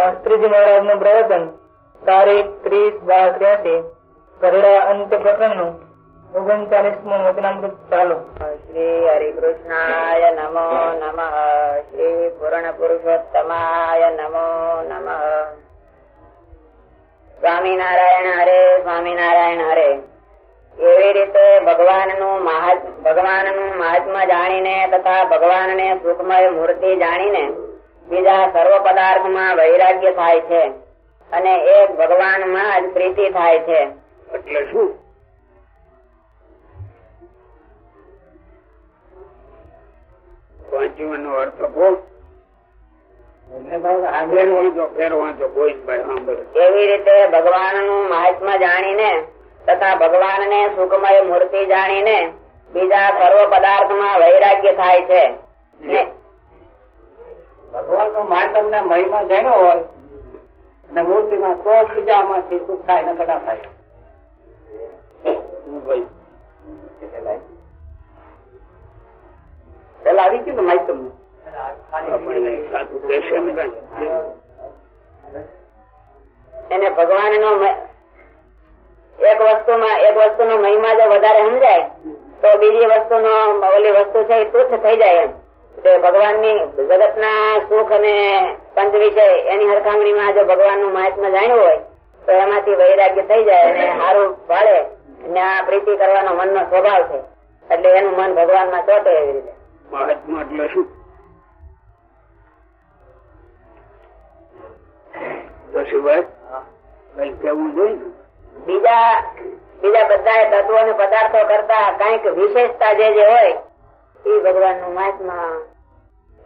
શાસ્ત્રીજી મહારાજનું પ્રવચન તારીખ ત્રીસ બાર ત્ર્યાસી ગઢડા અંત પ્રકરણનું ઓગણચાલીસમું વચનામૃત ચાલુ. શ્રી સ્વામિનારાયણ હરે સ્વામિનારાયણ હરે. એવી રીતે ભગવાનનું મહાત્મ, ભગવાનનું મહાત્મા જાણીને તથા ભગવાનને સુખમય મૂર્તિ જાણીને બીજા સર્વ પદાર્થમાં વૈરાગ્ય થાય છે અને એક ભગવાનમાં જ પ્રીતિ થાય છે. એટલે શું? વાંચવાનો અર્થ કહો એવી રીતે ભગવાનનું મહાત્મા જાણીને તથા ભગવાનને સુખમય મૂર્તિ જાણીને બીજા સર્વ પદાર્થમાં વૈરાગ્ય થાય છે. ને ભગવાન નો માતમ ને મહિમા જાણ્યો હોય અને મૂર્તિમાં તો બીજામાંથી સુખ થાય ને કદા થાય પેલા આવી ગયું ને આપણને સાચું કહેશે ને કાંઈ? એને ભગવાનનો એક એક વસ્તુનો મહિમા જો વધારે સમજાય તો બીજી વસ્તુનો ઓલી વસ્તુ છે એ તુચ્છ થઈ જાય એમ. તે ભગવાનની જગતના સુખ અને પંચ વિષય એની સરખામણીમાં જો ભગવાનનું મહાત્મા જાણ્યું હોય તો એમાંથી વૈરાગ્ય થઈ જાય અને સારું ભાડે અને આ પ્રીતિ કરવાનો મનનો સ્વભાવ છે. એટલે એનું મન ભગવાનમાં ચોટે એવી રીતે. મહાત્મા એટલે શું? બીજા બીજા બધા તત્વો અને પદાર્થો કરતા કંઈક વિશેષતા જે જે હોય એ ભગવાનનું મહાત્મા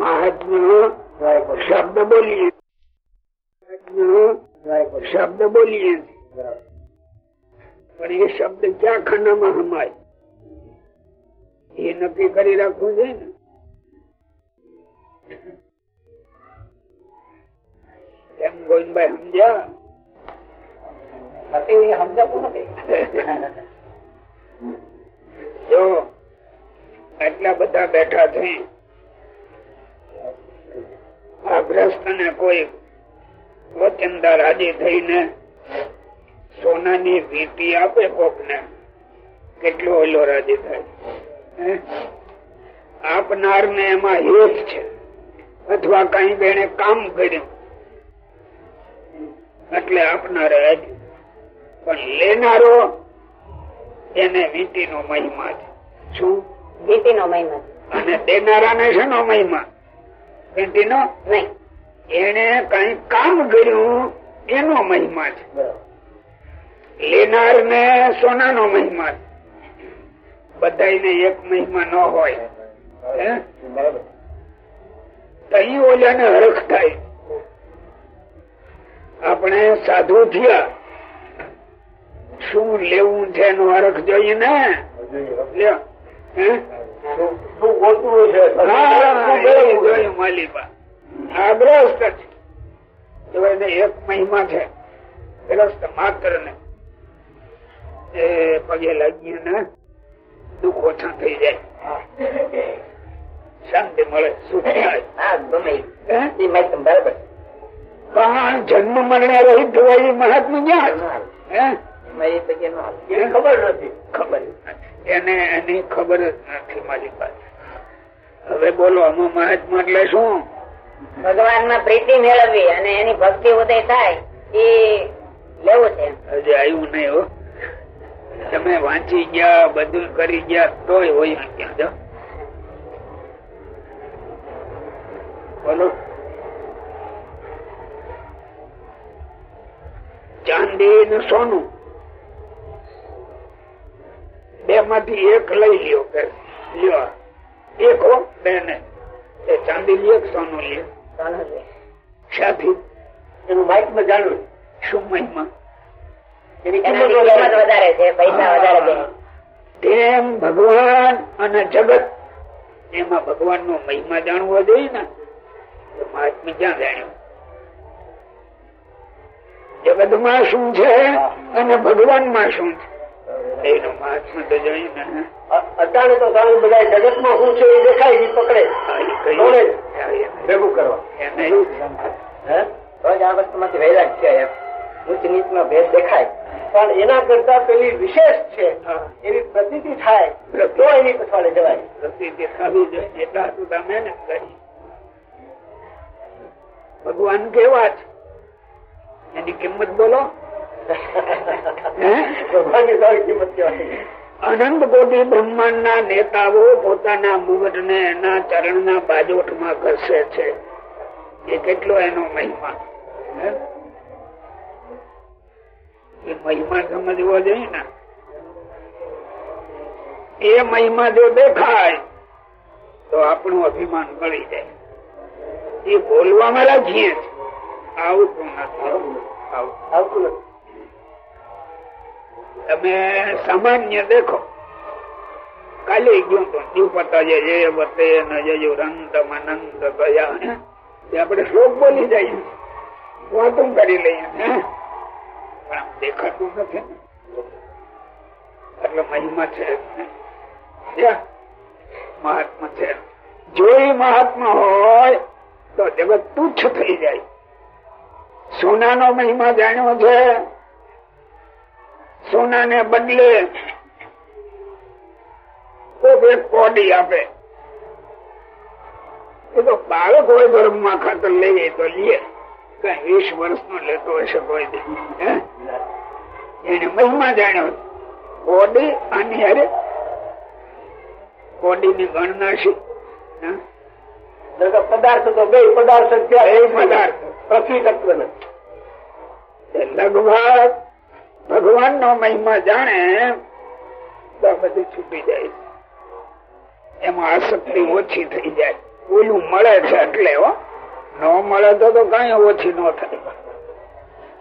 મહાત્મા શબ્દ બોલીએ. શબ્દ બોલીએ. પણ એ શબ્દ ક્યાં ખાનામાં હમાય એ નક્કી કરી રાખવું છે ને. એમ ગોવિંદભાઈ સમજ્યા? જો આટલા બધા બેઠા થઈ આ ગ્રસ્ત ને કોઈ વચનદાર રાજી થઈને સોનાની વીટી આપે કોક ને કેટલો ઓલો રાજી થાય? આપનાર ને એમાં હેત છે. અથવા કઈ બેને કામ કર્યું. એટલે આપનારે રાજી પણ લેનારો એને વીટી નો મહિમા છે. શું? વીટી નો મહિમા અને દેનારા ને શેનો મહિમા? વીંટી નો નહીં. એને કઈ કામ કર્યું એનો મહિમા છે. લેનાર ને સોના નો મહિમા બધા એક મહિમા ન હોય. હે? ઓલા ને હરખ થાય. આપણે સાધુ થયા. શું લેવું છે એનો હરખ જોઈએ ને? શું ગોતવું છે હા, એ જોયું માલિબા. આ ગ્રસ્ત છે તો એને એક મહિમા છે ગ્રસ્ત માત્ર ને એ પગે લાગીએ ને દુઃખ ઓછા થઈ જાય શાંતિ મળે સુખ થાય હા ગમે હે? એ મહાત્મા બરાબર પણ જન્મ મરણે રહિત હોય મહાત્મા ક્યાં ખબર નથી ખબર નથી. એને એની ખબર જ નથી મારી પાસે. હવે બોલો આમાં મહાત્મા એટલે શું? ભગવાનમાં પ્રીતિ મેળવવી અને એની ભક્તિ ઉદય થાય એ લેવું છે હજી આવ્યું નહીં હો. તમે વાંચી ગયા બધું કરી ગયા તોય હોય ક્યાં જો. બોલો. ચાંદી ને સોનું. બે માંથી એક લઈ લ્યો કે લ્યો એક હો બે ને એ ચાંદી લે સોનું લે એનું જાણવું શું મહિમા ભગવાન અને જગત. એમાં ભગવાન નો મહિમા જાણવો જોઈએ ને તો ક્યાં જાણ્યું? જગતમાં શું છે અને ભગવાનમાં શું છે? એનો મહાત્મા તો સારું બધા જગતમાં શું છે એ દેખાય એ પકડે ભેગું કરવા. વસ્તુમાંથી વૈરાગ છે એમ. ઉચ્ચ નીચ નો ભેદ દેખાય. પણ એના કરતા પેલી વિશેષ છે. એવી પ્રતિ થાય તો એની પછવાડે જવાય. પ્રસિદ્ધિ થવી જોઈએ એટલા તો મહેનત કરી. ભગવાન કેવા છે? એની કિંમત બોલો. અનંત કોટી બ્રહ્માંડ ના નેતાઓ પોતાના મુગટ ને એના ચરણ ના બાજોટમાં ઘસે છે. એ કેટલો એનો મહિમા. એ મહિમા સમજવો જોઈએ ને એ મહિમા જો દેખાય તો આપણું અભિમાન ગળી જાય. એ બોલવામાં રાખીએ. આવતું નથી. આવતું નથી. તમે સામાન્ય દેખો. કાલે ગયું તો દીપતા જે જે વતે ન જજો રંત મનંત ગયા આપણે શ્લોક બોલી જઈએ વાતું કરી લઈએ. પણ આમ દેખાતું નથી. એટલે મહિમા છે. મહાત્મા છે. જો એ મહાત્મા હોય, તો જગત તુચ્છ થઈ જાય. સોનાનો મહિમા જાણ્યો છે. સોના ને બદલે એક કોડી આપે. એ તો બાળક હોય ધર્મમાં ખાતર લઈએ તો લઈએ કઈ વીસ વર્ષ નો લેતો હશે કોઈ એને મહિમા જાણ્યો. કોડી આની હારે કોડી ની ગણના છે? પદાર્થ તો બે પદાર્થ પદાર્થ. પ્રતિ તત્વ નથી લગભગ ભગવાન નો મહિમા જાણે, તો આ બધું છૂટી જાય. એમાં આસક્તિ ઓછી થઈ જાય. ઓલું મળે છે એટલે ન મળે તો કઈ ઓછી ન થાય.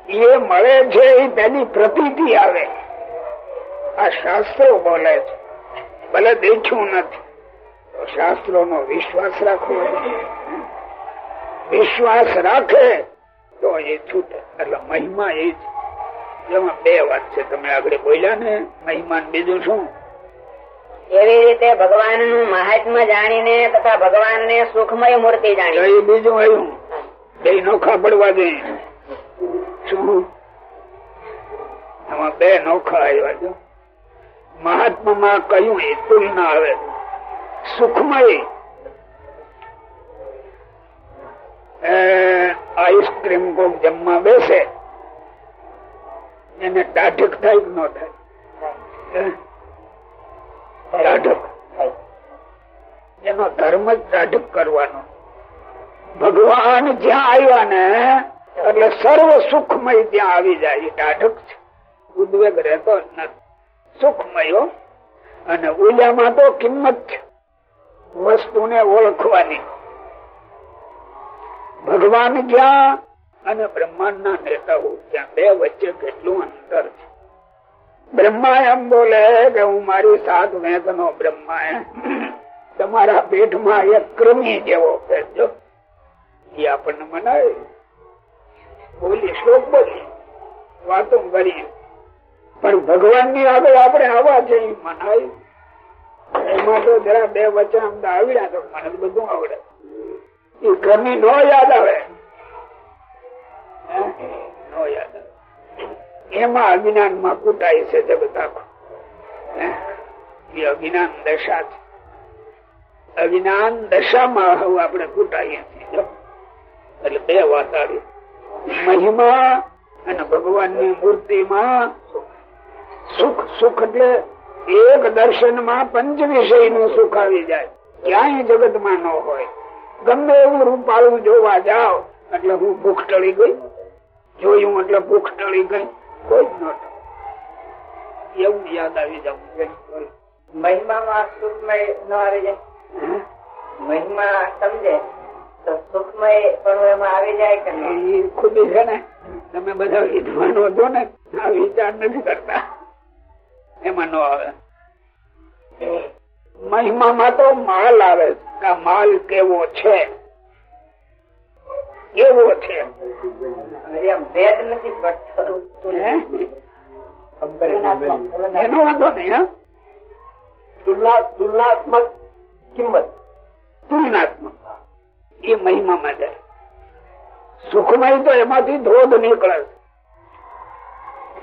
એ મળે છે એ તેની પ્રતીતિ આવે. આ શાસ્ત્રો બોલે છે. ભલે દેખ્યું નથી શાસ્ત્રો નો વિશ્વાસ રાખવો. વિશ્વાસ રાખે, તો એ છૂટે. એટલે મહિમા એ જ. જેમાં બે વાત છે. તમે આગળ બોલ્યા ને મહિમા બીજું શું? એવી રીતે ભગવાનનું મહાત્મા જાણીને તથા ભગવાન ને સુખમય મૂર્તિ જાણી બીજું આવ્યું. બે નોખા પડવા દે. શું? આમાં બે નોખા આવ્યા છો. મહાત્મા માં કયું એ તુલના આવે? સુખમય. આઈસ્ક્રીમ કોક જમવા બેસે. એને ટાઢક થાય ન થાય? એનો ધર્મ જ ટાઢક કરવાનો. ભગવાન જ્યાં આવ્યા ને, એટલે સર્વ સુખમય ત્યાં આવી જાય. એ ટાઢક છે. ઉદ્વેગ રહેતો નથી. સુખમય. અને ઉલ્યામાં તો કિંમત છે. વસ્તુને ઓળખવાની. ભગવાન જ્યાં અને બ્રહ્માંડ ના નેતાઓ ત્યાં બે વચ્ચે કેટલું અંતર છે? બ્રહ્મા એમ બોલે કે હું મારી સાત વેદ નો બ્રહ્મા તમારા પેટમાં એક કૃમિ જેવો ફેરજો. એ આપણને મનાય બોલી, શ્લોક બોલી, વાતો કરી. પણ ભગવાનની આગળ આપણે આવા છે એ મનાય. એમાં તો જરા બે વચન આમ તો મને બધું આવડે. એ કૃમિ? નો યાદ આવે. એમાં અજ્ઞાનમાં કુટાય છે જગત આખું અજ્ઞાન દશા છે. અજ્ઞાન દશામાં હવે આપણે કુટાઈએ છીએ. એટલે બે વાત આવી. મહિમા અને ભગવાનની મૂર્તિમાં સુખ. સુખ એટલે એક દર્શનમાં પંચ વિષયનું સુખ આવી જાય. ક્યાંય જગતમાં ન હોય. ગમે એવું રૂપાળું જોવા જાઓ, એટલે હું ભૂખ ટળી ગઈ. જોયું એટલે ભૂખ ટળી ગઈ. કોઈ જ ન એવું યાદ આવી જવું. મહિમામાં સુખમય ન આવી જાય. મહિમા સમજે. સુખમય પણ એમાં આવી જાય કે એ ખુદી છે ને તમે બધા વિદ્વાનો છો ને આ વિચાર નથી કરતા. એમાં ન આવે. મહિમામાં તો માલ આવે. છે આ માલ કેવો છે? કેવો છે. ભેદ નથી એનો વાંધો નહીં તુલનાત્મક કિંમત. તુલનાત્મક. એ મહિમામાં જાય સુખમય તો એમાંથી ધોધ નીકળે છે.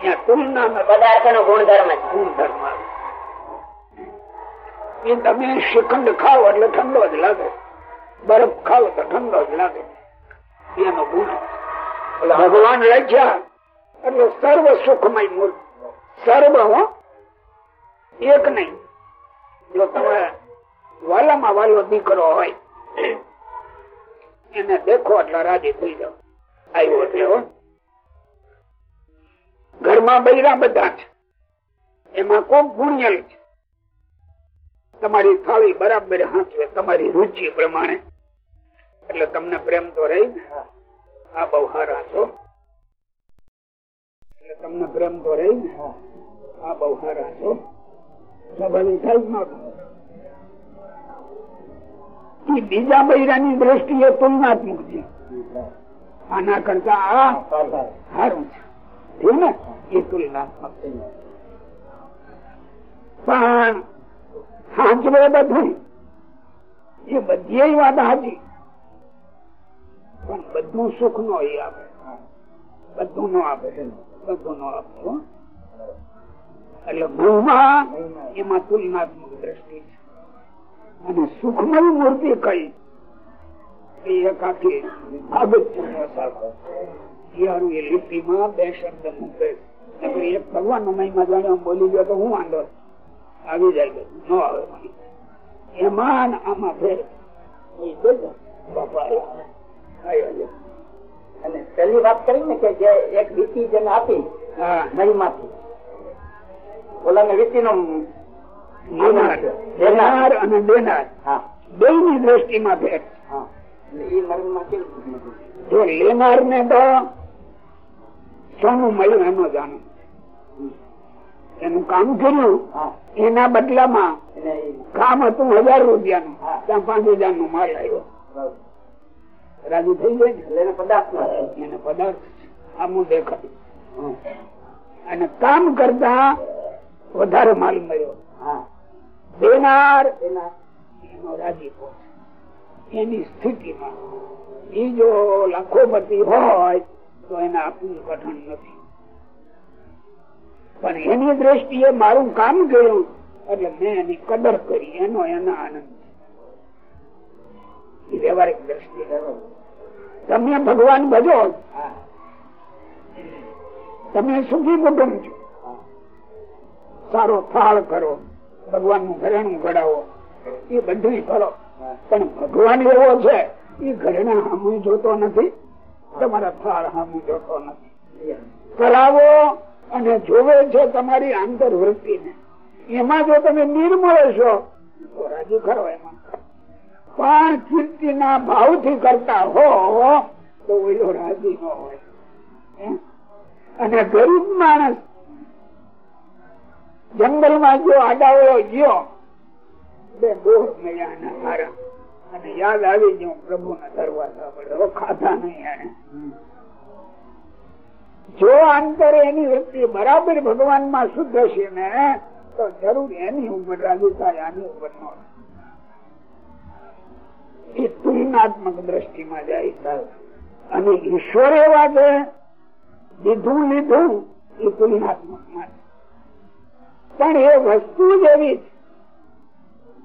ત્યાં તુલના પદાર્થ નો ગુણધર્મ ગુણધર્મ એ તમે શ્રીખંડ ખાઓ એટલે ઠંડો જ લાગે. બરફ ખાઓ તો ઠંડો જ લાગે. એનો ભગવાન રાખ્યા. એટલે સર્વ સુખમય મૂળ. સર્વ, હો. એક નહીં. જો તમે વાલામાં વાલો દીકરો હોય, એને દેખો એટલે રાજી થઈ જાવ આવ્યો એટલે ઘરમાં બૈરા બધા છે. એમાં કોક ગુણિયલ છે. તમારી થાળી બરાબર હાંચવે, તમારી રુચિ પ્રમાણે. એટલે તમને પ્રેમ તો રહી ને? આ બહુ હારા છો. એટલે તમને પ્રેમ તો રહી ને? આ બહુ હારા છો. સ્વાભાવિક થાય જ. બીજા બૈરાની દ્રષ્ટિએ તુલનાત્મક છે. આના કરતા આ સારું છે. ને? એ તુલનાત્મક છે. પણ સાચવે બધું. એ બધી વાત સાચી પણ બધું સુખ નો એ આપે. બધું નો આપે. બધું નો આપે એટલે મહિમા એમાં તુલનાત્મક દ્રષ્ટિ છે. અને સુખમય મૂર્તિ કઈ? બે શબ્દ મૂકે. એક ભગવાન નો જાણે બોલી ગયો તો હું વાંધો આવી જાય ન આવે. એમાં આમાં ફેર એ અને પહેલી વાત કરી ને કે જે એક વીતી જેને આપી હા. ઓલા ને વીતી નો લેનાર. અને દેનાર. બે ની દ્રષ્ટિમાં જો લેનાર ને તો સોનું મળ્યું એનો જાણે. એનું કામ કર્યું. એના બદલામાં કામ હતું હજાર રૂપિયાનું. હા. ત્યાં પાંચ હજારનું માલ આવ્યો. રાજી થઈ જાય ને એને પદાર્થ એને પદાર્થ આમું દેખાય. અને કામ કરતા વધારે માલ મળ્યો. હા. દેનાર એનો રાજી એની સ્થિતિમાં એ જો લાખોપતિ હોય તો એને આપવું કઠણ નથી. પણ એની દ્રષ્ટિએ મારું કામ કર્યું એટલે મેં એની કદર કરી. એનો એના આનંદ. વ્યવહારિક દ્રષ્ટિ તમે ભગવાન ભજો તમે સુખી કુટુંબ છો. સારો થાળ કરો. ભગવાનનું ઘરેણું ઘડાવો. એ બધું કરો. પણ ભગવાન એવો છે, એ ઘરેણા સામું જોતો નથી. તમારા થાળ સામું જોતો નથી. કરાવો અને જોવે છે તમારી આંતરવૃત્તિ ને એમાં જો તમે નિર્મળ છો, તો રાજી ખરો એમાં. પણ કીર્તિ ના ભાવથી કરતા હો, તો ઓલો રાજી ન હોય. અને ગરીબ માણસ જંગલમાં જો આડાવડો ગયો, બે બોર મળ્યા એના મારા અને યાદ આવી ગયો પ્રભુ ના દરવાજા પડે ખાધા નહીં એને. જો અંતરે એની વૃત્તિ બરાબર ભગવાનમાં શુદ્ધ છે ને, તો જરૂર એની ઉપર રાજી થાય, આની ઉપર ન એ તુલનાત્મક દ્રષ્ટિમાં જાય અને ઈશ્વર છે લીધું લીધું એ તુલનાત્મકમાં પણ એ વસ્તુ જ એવી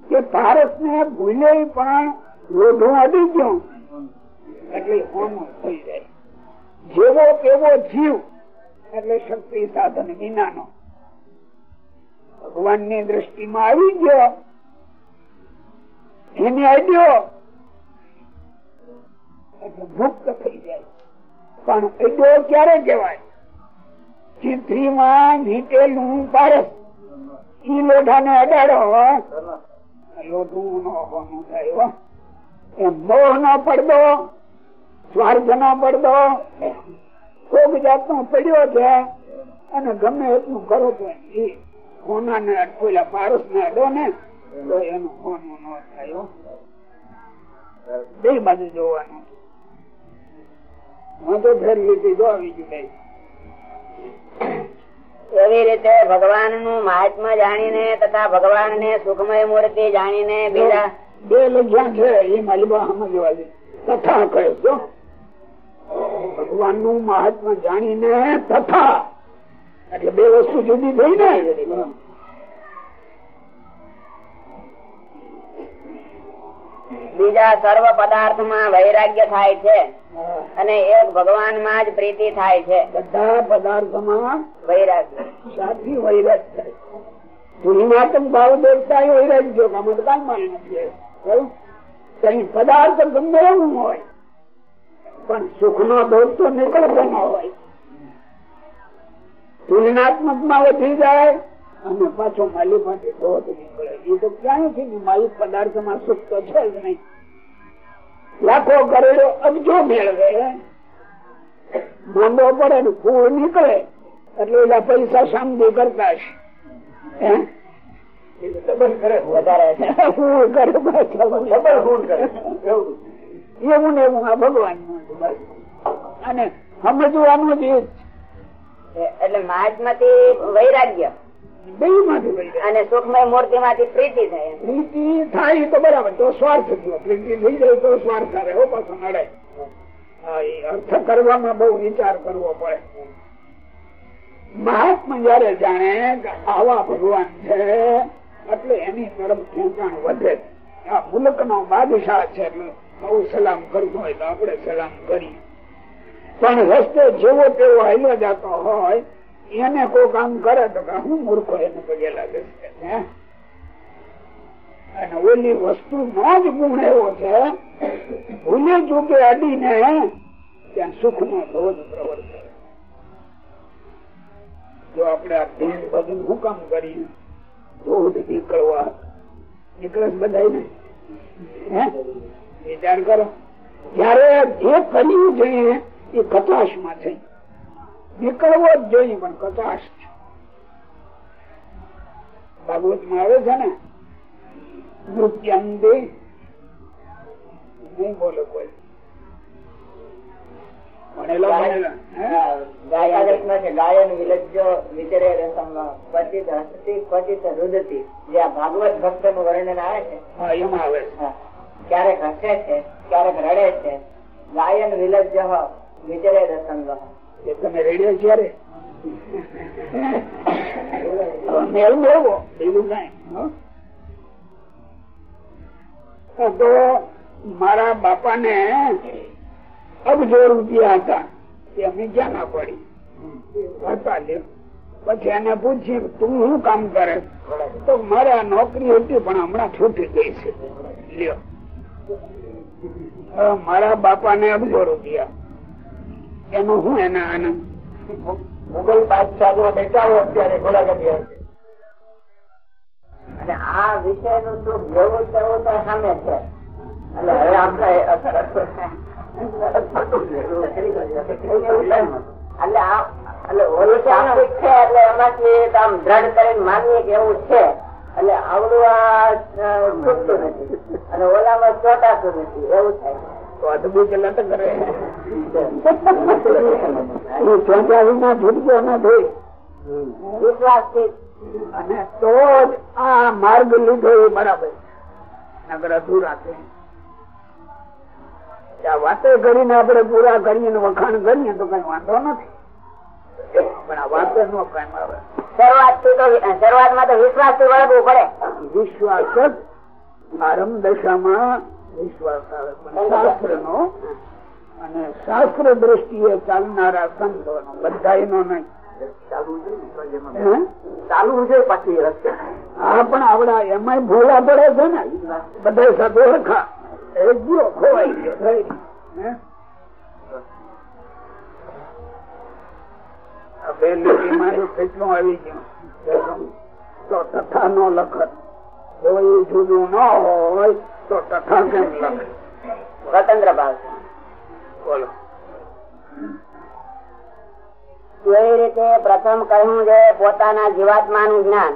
કે ભારત ને ભૂલે પણ લોઢું અડી ગયું. એટલે હોમું થઈ જાય. જેવો કેવો જીવ, એટલે શક્તિ, સાધન, વિનાનો. ભગવાનની દ્રષ્ટિમાં આવી ગયો. એને અડ્યો એટલે મુક્ત થઈ જાય. પણ એડો ક્યારે કહેવાય ચિત્રીમાં નીચેલું પારસ ઈ લોઢાને અને ગમે એટલું કરો તો ને, તો એનું કોનું ન થાય બે બાજુ જોવાનું. હું તો ફેર લીધી આવી ગયું એવી રીતે ભગવાનનું મહાત્મા જાણીને તથા ભગવાન ને સુખમય મૂર્તિ જાણીને બીજા બે લગ્યા છે એ માલિબા તથા કહે છો ભગવાનનું મહાત્મા જાણીને તથા. એટલે બે વસ્તુ જુદી થઈ ને બીજા સર્વ પદાર્થમાં વૈરાગ્ય થાય છે. અને એક ભગવાનમાં જ પ્રીતિ થાય છે. બધા પદાર્થોમાં વૈરાગ્ય. સાચી વૈરાગ થાય ભાવ દેવતા એ વૈરાગ જો આમાં તો કઈ માલ નથી. ખરું? કઈ પદાર્થ ગમે એવું હોય પણ સુખ નો દોષ તો નીકળતો ન હોય. તુલનાત્મકમાં વધી જાય અને પાછો માલી માટે નીકળે એ તો ક્યાંય છે માલિક પદાર્થમાં સુખ તો છે જ નહીં. લાખો કરોડો અબજો મેળવે. માંડો પડે ને ફૂળ નીકળે એટલે એના પૈસા શાંતિ કરતા. એવું. ને એવું આ ભગવાન. અને સમજવાનું જ એટલે મહાત્મા થી વૈરાગ્ય. અને સુખમય મૂર્તિ માંથી પ્રીતિ થાય પ્રીતિ થાય તો બરાબર તો સ્વાર્થ થયો પ્રીતિ થઈ જાય તો સ્વાર્થ હો પાછો નડે. અર્થ કરવામાં બહુ વિચાર કરવો પડે. મહાત્મા જયારે જાણે કે આવા ભગવાન છે એટલે એની તરફ ખેંચાણ વધે. આ મુલક નો બાદશાહ છે બહુ સલામ કરતો હોય તો આપણે સલામ કરીએ. પણ રસ્તે જેવો તેવો હાલ્યો જતો હોય એને કોઈ કામ કરે તો હું મૂર્ખો એને પગે લાગે છે અને ઓલી વસ્તુ નો જ ગુણ એવો છે, ભૂલે ચૂકે અડીને ત્યાં સુખ નો ધોધ પ્રવર્તે. જો આપણે આ ધીન બધું હું કામ કરીએ? ધોધ નીકળવા. નીકળે બધા વિચાર કરો. જયારે જે કર્યું જોઈએ, એ કપાસમાં છે નીકળવો જ જોઈએ પણ કચાશ ભાગવતમાં આવે છે ને નૃત્યંતે નહીં બોલો કોઈ. ભાગવત ભક્તનું વર્ણન આવે છે. એમાં આવે છે. ક્યારેક હસે છે ક્યારેક રડે છે. ગાયન વિલજ્જ વિચરે રસંગ તમે રેડિયો ક્યારે મારા બાપા ને અબજો રૂપિયા હતા અમે ક્યાં ના પડી? હતા પછી એને પૂછ્યું, તું શું કામ કરે? તો મારે આ નોકરી હતી, પણ હમણાં છૂટી ગઈ છે. લ્યો. મારા બાપા ને અબજો રૂપિયા. એનું હું એના આનંદ? મુગલ બાદશાહ જો બેઠાવો અત્યારે હશે. અને આ વિષયનું સુખ જેવું તેવું તો સામે છે. એટલે હવે આપણે એટલે એટલે ઓલું સાત્વિક છે એટલે એમાંથી આમ દ્રઢ કરીને માનીએ કે એવું છે. એટલે આવડું આ છૂટતું નથી. અને ઓલામાં ચોટાતું નથી. એવું થાય તો કરે. નથી અને તો જ આ માર્ગ લીધો એ બરાબર. નગર અધૂરા છે. વાતો કરીને આપણે પૂરા કરીએ ને વખાણ કરીએ તો કઈ વાંધો નથી. પણ આ વાતો નો કઈ આવે. શરૂઆતથી તો શરૂઆતમાં તો વિશ્વાસથી વળગવું પડે. વિશ્વાસ જ આરંભ દશામાં શાસ્ત્ર નો અને શાસ્ત્ર દ્રષ્ટિએ ચાલનારા સંતો નો બધા નો નહીં ચાલુ છે પછી હા પણ આવડા એમાંય ભૂલા પડે છે ને. બધા સાથે ઓળખા. એક ગયો ખોવાઈ ગયો થઈ ગયું. હે? આ બે લીટીમાં જો કેટલું આવી ગયું. તો તથા નો લખત. એ જુદું ન હોય તો સ્વતંત્ર ભાવ બોલો. એવી રીતે પ્રથમ કહ્યું છે પોતાના જીવાત્માનું જ્ઞાન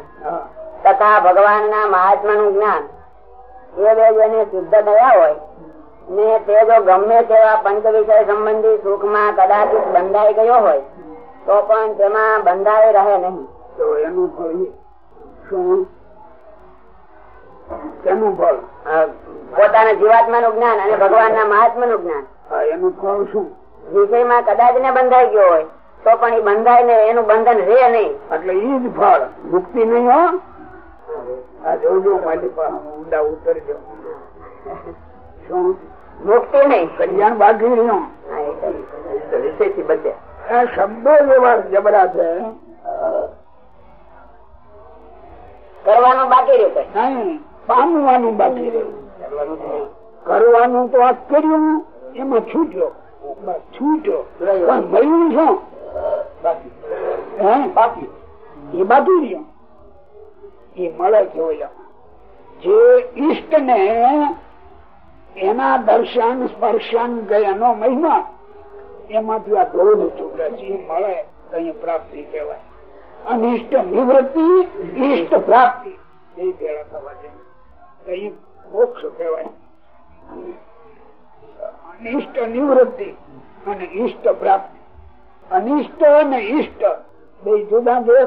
તથા ભગવાન ના મહાત્મા નું જ્ઞાન. એ બે જેને સિદ્ધ થયા હોય. ને તે જો ગમે તેવા પંચ વિષય સંબંધી સુખમાં કદાચ બંધાઈ ગયો હોય તો પણ તેમાં બંધાઈ રહે નહીં. તો એનું શું તેનું ફળ. પોતાના જીવાત્મા નું જ્ઞાન અને ભગવાનના મહાત્માનું જ્ઞાન. એનું ફળ શું? વિષયમાં કદાચ ને બંધાઈ ગયો હોય તો પણ એ બંધાય ને એનું બંધન રે નહીં. એટલે એ જ ફળ. મુક્તિ નહીં હો? જોજો મારી ઊંડા ઉતરજો. શું? મુક્તિ નહીં. કલ્યાણ બાકી રહ્યું. શબ્દો જેવા જબરા છે. કરવાનું બાકી પામવાનું બાકી રહ્યું. કરવાનું તો આ કર્યું, એમાં છૂટ્યો. છૂટ્યો. પણ મળ્યું શું? એ બાકી રહ્યું. એ મળે છે જે ઈષ્ટ ને એના દર્શન, સ્પર્શન ગયા નો મહિમા, એમાંથી આ ધોધ છૂટે છે. એ મળે કઈ પ્રાપ્તિ કહેવાય. અનિષ્ટ નિવૃત્તિ, ઈષ્ટ પ્રાપ્તિ. એ ભેળા થવા છે એ મોક્ષ કહેવાય. અનિષ્ટ નિવૃત્તિ અને ઈષ્ટ પ્રાપ્તિ. અનિષ્ટ અને ઈષ્ટ. બે જુદા બે.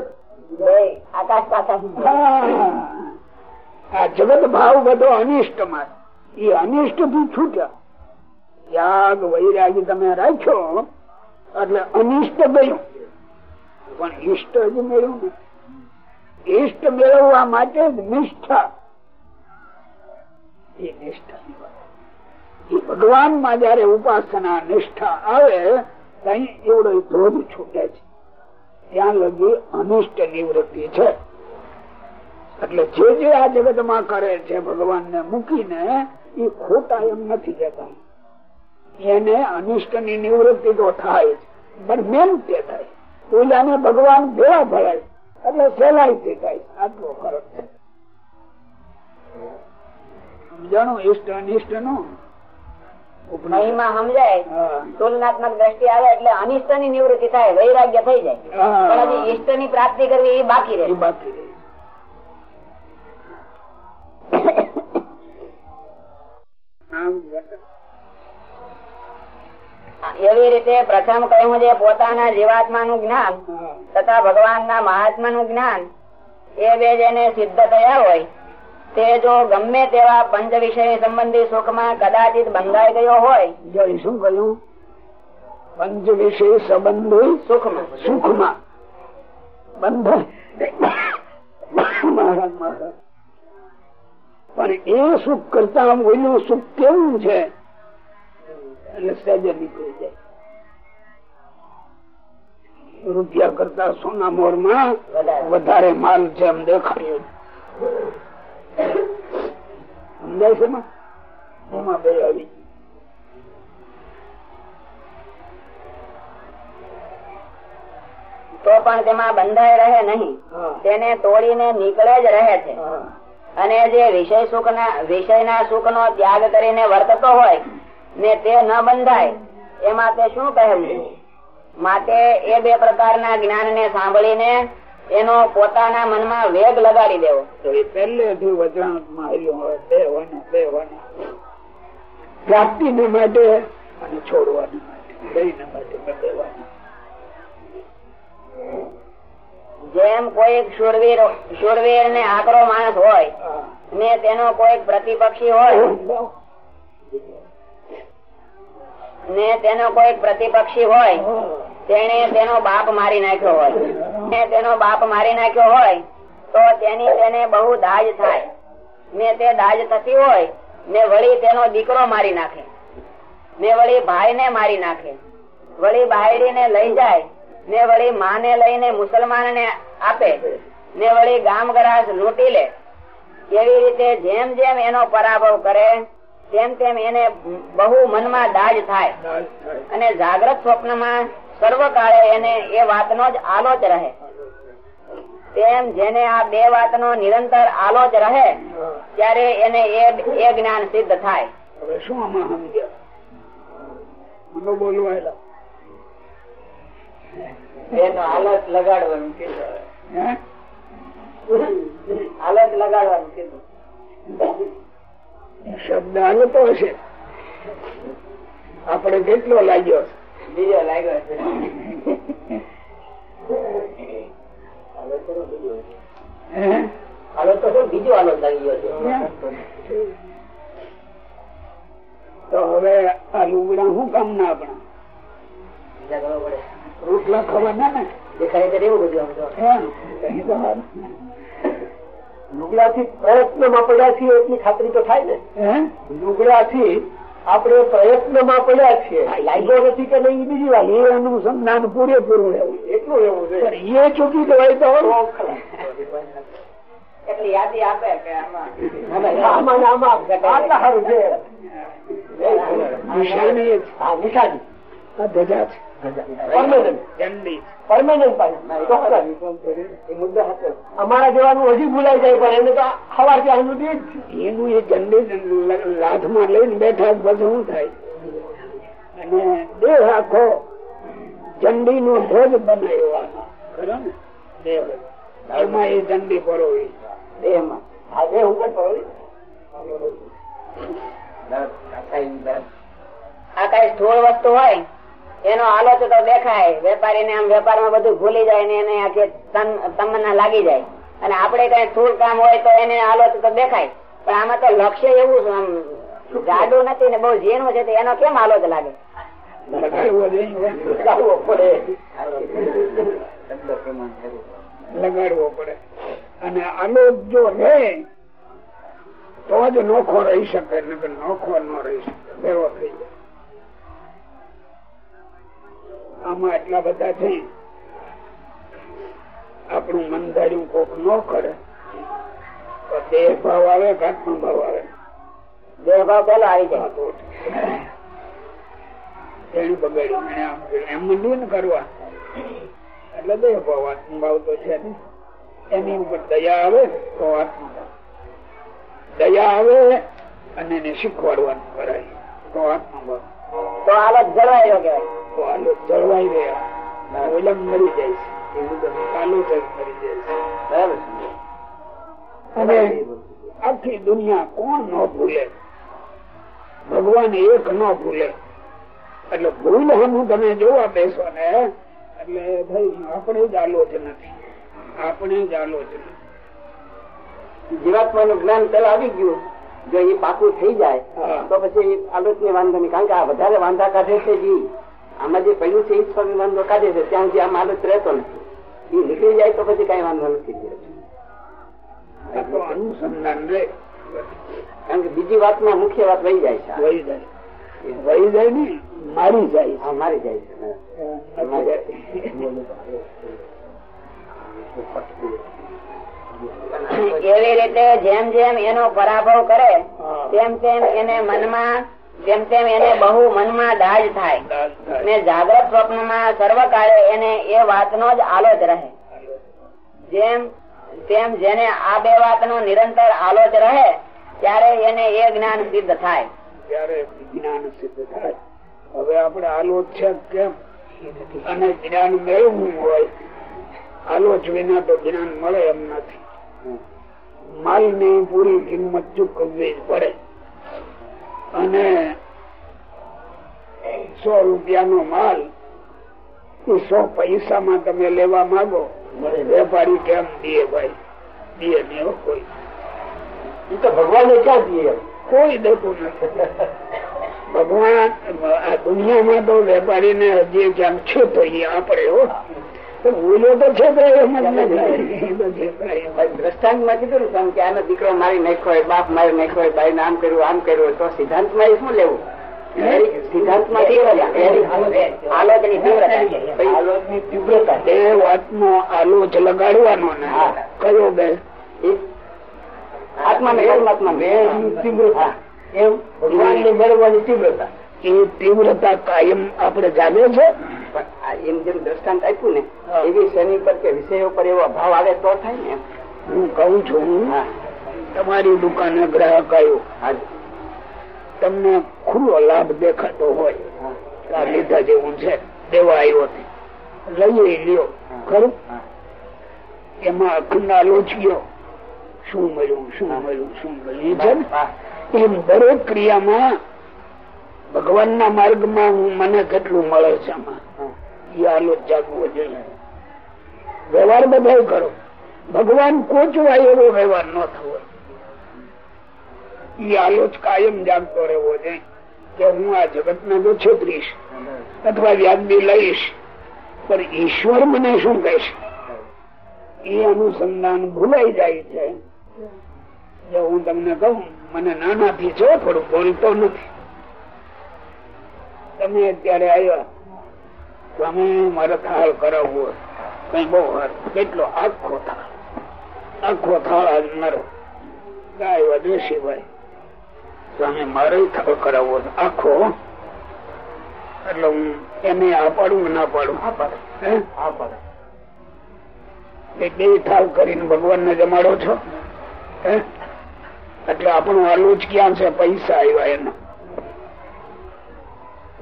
આ જગત ભાવ બધો અનિષ્ટમાં એ અનિષ્ટથી છૂટ્યા. ત્યાગ વૈરાગી તમે રાખ્યો એટલે અનિષ્ટ ગયું પણ ઈષ્ટ જ મેળવ્યું. ઈષ્ટ મેળવવા માટે જ નિષ્ઠા. એ નિષ્ઠા એ ભગવાનમાં જયારે ઉપાસના નિષ્ઠા આવે એવડો ધોધ છૂટે છે. ત્યાં લગી અનિષ્ટ નિવૃત્તિ છે. એટલે જે જે આ જગતમાં કરે છે ભગવાન ને મૂકીને, એ ખોટા એમ નથી જતા એને અનિષ્ટની નિવૃત્તિ તો થાય જ, પણ મહેનતે થાય. પૂજાને ભગવાન ભેળા ભરાય, એટલે સહેલાઈથી થાય. આટલો ફરક છે. સમજાણું ઇષ્ટ અનિષ્ટનું. મહિમા સમજાય. તુલનાત્મક દ્રષ્ટિ આવે એટલે અનિષ્ટની નિવૃત્તિ થાય વૈરાગ્ય થઈ જાય. પણ હજી ઈષ્ટની પ્રાપ્તિ કરવી એ બાકી રહે. બાકી રહી. એવી રીતે પ્રથમ કહ્યું છે પોતાના જીવાત્મા નું જ્ઞાન. તથા ભગવાનના મહાત્માનું જ્ઞાન એ બે જેને સિદ્ધ થયા હોય તે જો ગમે તેવા પંચ વિષય સંબંધી સુખમાં કદાચિત બંધાઈ ગયો હોય શું કહ્યું? પંચ વિષય સંબંધી સુખમાં સુખમાં પણ એ સુખ કરતા ઓલું સુખ કેવું છે? એટલે સહેજ નીકળી જાય. રૂપિયા કરતા સોના મોરમાં વધારે. માલ છે એમ દેખાય. સમજાય છે એમાં? એમાં બે આવી તો પણ તેમાં બંધાય રહે નહીં. તેને તોડીને નીકળે જ રહે છે. અને જે વિષય સુખ ના વિષય ના સુખ નો ત્યાગ કરીને વર્તતો હોય ને તે ન બંધાય એમાં તે શું કહેવું? માટે એ બે પ્રકારના જ્ઞાન ને સાંભળીને એનો પોતાના મનમાં વેગ લગાડી દેવો. પહેલેથી હોય પ્રાપ્તિ ને માટે અને છોડવાને માટે. બે માટે બે જેમ કોઈક શુરવીર શુરવીર ને આકરો માણસ હોય ને તેનો કોઈક પ્રતિપક્ષી હોય ને તેનો કોઈક પ્રતિપક્ષી હોય તેને તેનો બાપ મારી નાખ્યો હોય. તેનો બાપ મારી નાખ્યો હોય તો તેની તેને બહુ દાજ થાય. ને તે દાજ થતી હોય ને વળી તેનો દીકરો મારી નાખે. ને વળી ભાઈ ને મારી નાખે. વળી બાયડી ને લઈ જાય ને વળી માને લઈને મુસલમાન ને આપે ને વળી ગામ ગરાસ લૂંટી લે. એવી રીતે જેમ જેમ એનો પરાભવ કરે તેમ તેમ એને બહુ મનમાં દાજ થાય. થાય. અને જાગ્રત સ્વપ્નમાં સર્વકાળે એને એ વાતનો જ આલોચ રહે. તેમ જેને આ બે વાતનો નિરંતર આલોચ રહે ત્યારે એને એ એ જ્ઞાન સિદ્ધ થાય. હવે શું આમાં સમજ્યા મને બોલવાયેલા. એનો આલત લગાડવાનું કીધું હે? લગાડવાનું કીધું. શબ્દ હાલતો હશે. આપણે કેટલો લાગ્યો? બીજો લાગ્યો છે. તો બીજો આલત લાગી ગયો તો હવે આ લુગડા શું કામ ના આપણા બીજા ખબર પડે. ને? દેખાય તો એવું બધું આમ તો. એમ કઈ તો હાલ. લુગડાથી પ્રયત્નમાં પડ્યા છીએ એટલી ખાતરી તો થાય ને. હે? લુગડાથી આપણે પ્રયત્નમાં પડ્યા છીએ. લાગ્યો નથી કે નહીં બીજી વાત. એ અનુસંધાન પૂરેપૂરું એવું એટલું રહેવું જોઈએ એ ચૂકી દેવાય તો આપે કે આમાં? આમાં ને આમાં. આટલા સારું છે. નિશાની અમારા જેવાનું હજી ભૂલાઈ જાય પણ એને તો સવાર ત્યાં. એનું એ ઝંડી લાથમાં લઈને બેઠા પછી શું થાય અને દેહ આખો ચંડી નો ધ્વજ બનાવ્યો દેહમાં હા ઉપર પરોવી. આ કઈ સ્થૂળ વસ્તુ હોય એનો આલોચ તો દેખાય. વેપારી ને આમ વેપારમાં બધું ભૂલી જાય ને એને તન- તમન્ના લાગી જાય. અને આપણે કઈ સ્થૂળ કામ હોય તો એને આલોચ તો દેખાય. પણ આમાં તો લક્ષ્ય એવું આમ જાડું નથી ને બહુ ઝીણું છે એનો કેમ આલોચ લાગે? લગાડવો પડે. અને આલો જો રહે તો જ નોખો રહી શકે નોખો ન રહી શકે. ભેળો થઈ જાય. આમાં એટલા બધા છે. આપણું મન ધાર્યું કોક ન કરે તો દેહ ભાવ આવે કે આત્મા ભાવ આવે? દેહ ભાવ પેલો આવી જાય. હા, એની બગાડ્યું. એને આમ કર્યું. એમ મંડ્યું ને કરવા. એટલે દેહ ભાવ આત્મા તો છે ને. એની ઉપર દયા આવે તો આત્મા ભાવ. દયા આવે અને એને શીખવાડવાનું કરાય તો આત્મભાવ તો જળવાઈ રહ્યો કેવાય તો આલો રહ્યા. મરી જાય છે. થઈ મરી જાય છે. અને આખી દુનિયા કોણ ન ભૂલે? ભગવાન એક ન ભૂલે. એટલે ભૂલ હમું તમે જોવા બેસો ને એટલે ભાઈ આપણે જ આલોચ નથી. આપણે જ આલોચ નથી. જીવાત્મા નું જ્ઞાન પેલા આવી ગયું. જો એ પાકું થઈ જાય તો પછી આલોચની વાંધો નહીં. કારણ કે આ વધારે વાંધા કાઢે છે જી. આમાં જે પડ્યું છે એ સ્વામી વાંધો કાઢે છે. ત્યાં સુધી આમ આલોચ રહેતો નથી. એ નીકળી જાય તો પછી કઈ વાંધો નથી અનુસંધાન રે. કારણ કે બીજી વાતમાં મુખ્ય વાત વહી જાય છે. વહી જાય. વહી જાય ને મારી જાય. હા મારી જાય છે. એવી રીતે જેમ જેમ એનો પરાભવ કરે તેમ તેમ એને મનમાં તેમ તેમ એને બહુ મનમાં દાજ થાય. ને જાગ્રત સ્વપ્નમાં સર્વકાળે એને એ વાતનો જ આલોચ રહે. જેમ તેમ જેને આ બે વાતનો નિરંતર આલોચ રહે ત્યારે એને એ જ્ઞાન સિદ્ધ થાય. ત્યારે જ્ઞાન સિદ્ધ થાય. હવે આપણે આલોચ છે કેમ? અને જ્ઞાન મેળવવું હોય આલોચ વિના તો જ્ઞાન મળે એમ નથી. માલની પૂરી કિંમત ચૂકવવી જ પડે. અને સો રૂપિયાનો માલ સો પૈસામાં તમે લેવા માંગો વેપારી કેમ દે ભાઈ? દે ને કોઈ. એ તો ભગવાને ક્યાં દે? કોઈ દેતું નથી. ભગવાન આ દુનિયામાં તો વેપારી ને હજી ક્યાંક છે તો એ આપણે હો. ઓલો તો છે. દ્રષ્ટાંતમાં કીધું ને કે આનો દીકરો મારી નાખ્યો હોય બાપ મારી નાખ્યો હોય ભાઈ આમ કર્યું આમ કર્યું તો સિદ્ધાંતમાં એ શું લેવું? સિદ્ધાંતમાં તીવ્રતા. એ વાત નો આલોચ લગાડવાનો ને. કયો બે આત્મા ને તીવ્રતા. એમ? ભગવાનની મેળવવાની તીવ્રતા. એ તીવ્રતા કાયમ આપણે જાગે છે એમ જેમ દ્રષ્ટાંત આપ્યું ને એવી શનિ પર કે વિષયો પર એવો અભાવ આવે તો થાય ને. હું કઉ છું તમારી દુકાને ગ્રાહક આવ્યો. તમને ખુલ્લો લાભ દેખાતો હોય. આ લીધા જેવું છે. દેવા આવ્યો લઈ લ્યો. ખરું? એમાં અખંડા લોચ્યો. શું મળ્યું શું મળ્યું શું મળ્યું? એમ દરેક ક્રિયામાં ભગવાનના માર્ગમાં મને કેટલું મળે છે વ્યવહાર બધા કરો. ભગવાન કોચવા એવો વ્યવહાર ન થવો એ આલોચ કાયમ જાગતો રહેવો જોઈએ કે હું આ જગત ને તો છેતરીશ અથવા વ્યાજબી લઈશ. પણ ઈશ્વર મને શું કહેશે? એ અનુસંધાન ભૂલાઈ જાય છે. જો હું તમને કહું, મને નાનાથી છો થોડું બોલતો નથી. તમે અત્યારે આવ્યા. સ્વામી મારે થાળ કરાવવો કઈ બહુ કેટલો આખો થાળ. આખો થાળ આજ મારો. ગાય ભાઈ સ્વામી મારે થાળ કરાવવો આખો? એટલે હું એને આ પાડું ના પાડું? હે? એ બે થાળ કરીને ભગવાન ને જમાડો છો? એટલે આપણું આલું જ ક્યાં છે? પૈસા આવ્યા એનો.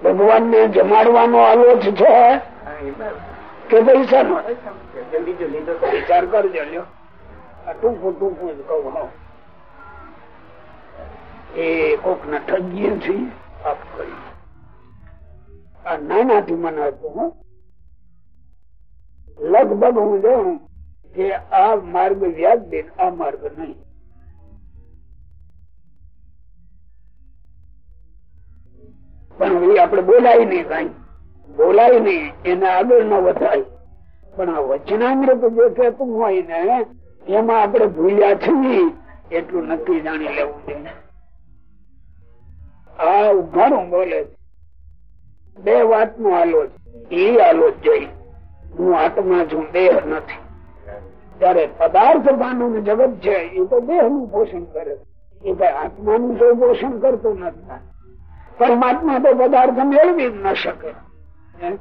ભગવાન ને જમાડવાનો આલોચ છે કે પૈસા નો વિચાર કરજો ટૂંકું ટૂંકું જ કહું. એ કોક ને ઠગીએ છીએ આપ કરી. આ નાનાથી મને હતું, હું. લગભગ હું જોઉં કે આ માર્ગ વ્યાજ આ માર્ગ નહીં. પણ એ આપડે બોલાય નહીં કઈ. બોલાય નહીં એને આગળ ન વધાય પણ આ વચનામૃત જે કહેતું હોય ને, એમાં આપણે ભૂલ્યા છીએ, એટલું નક્કી જાણી લેવું જોઈએ. આ ઘણું બોલે. બે વાત નો આલોચ એ આલોચ જોઈ. હું આત્મા છું, દેહ નથી. ત્યારે પદાર્થ પાનું જગત છે, એ તો દેહનું પોષણ કરે છે. એ કઈ આત્માનું તો પોષણ કરતું નથી. પરમાત્મા તો પદાર્થ મેળવી જ ન શકે. હે?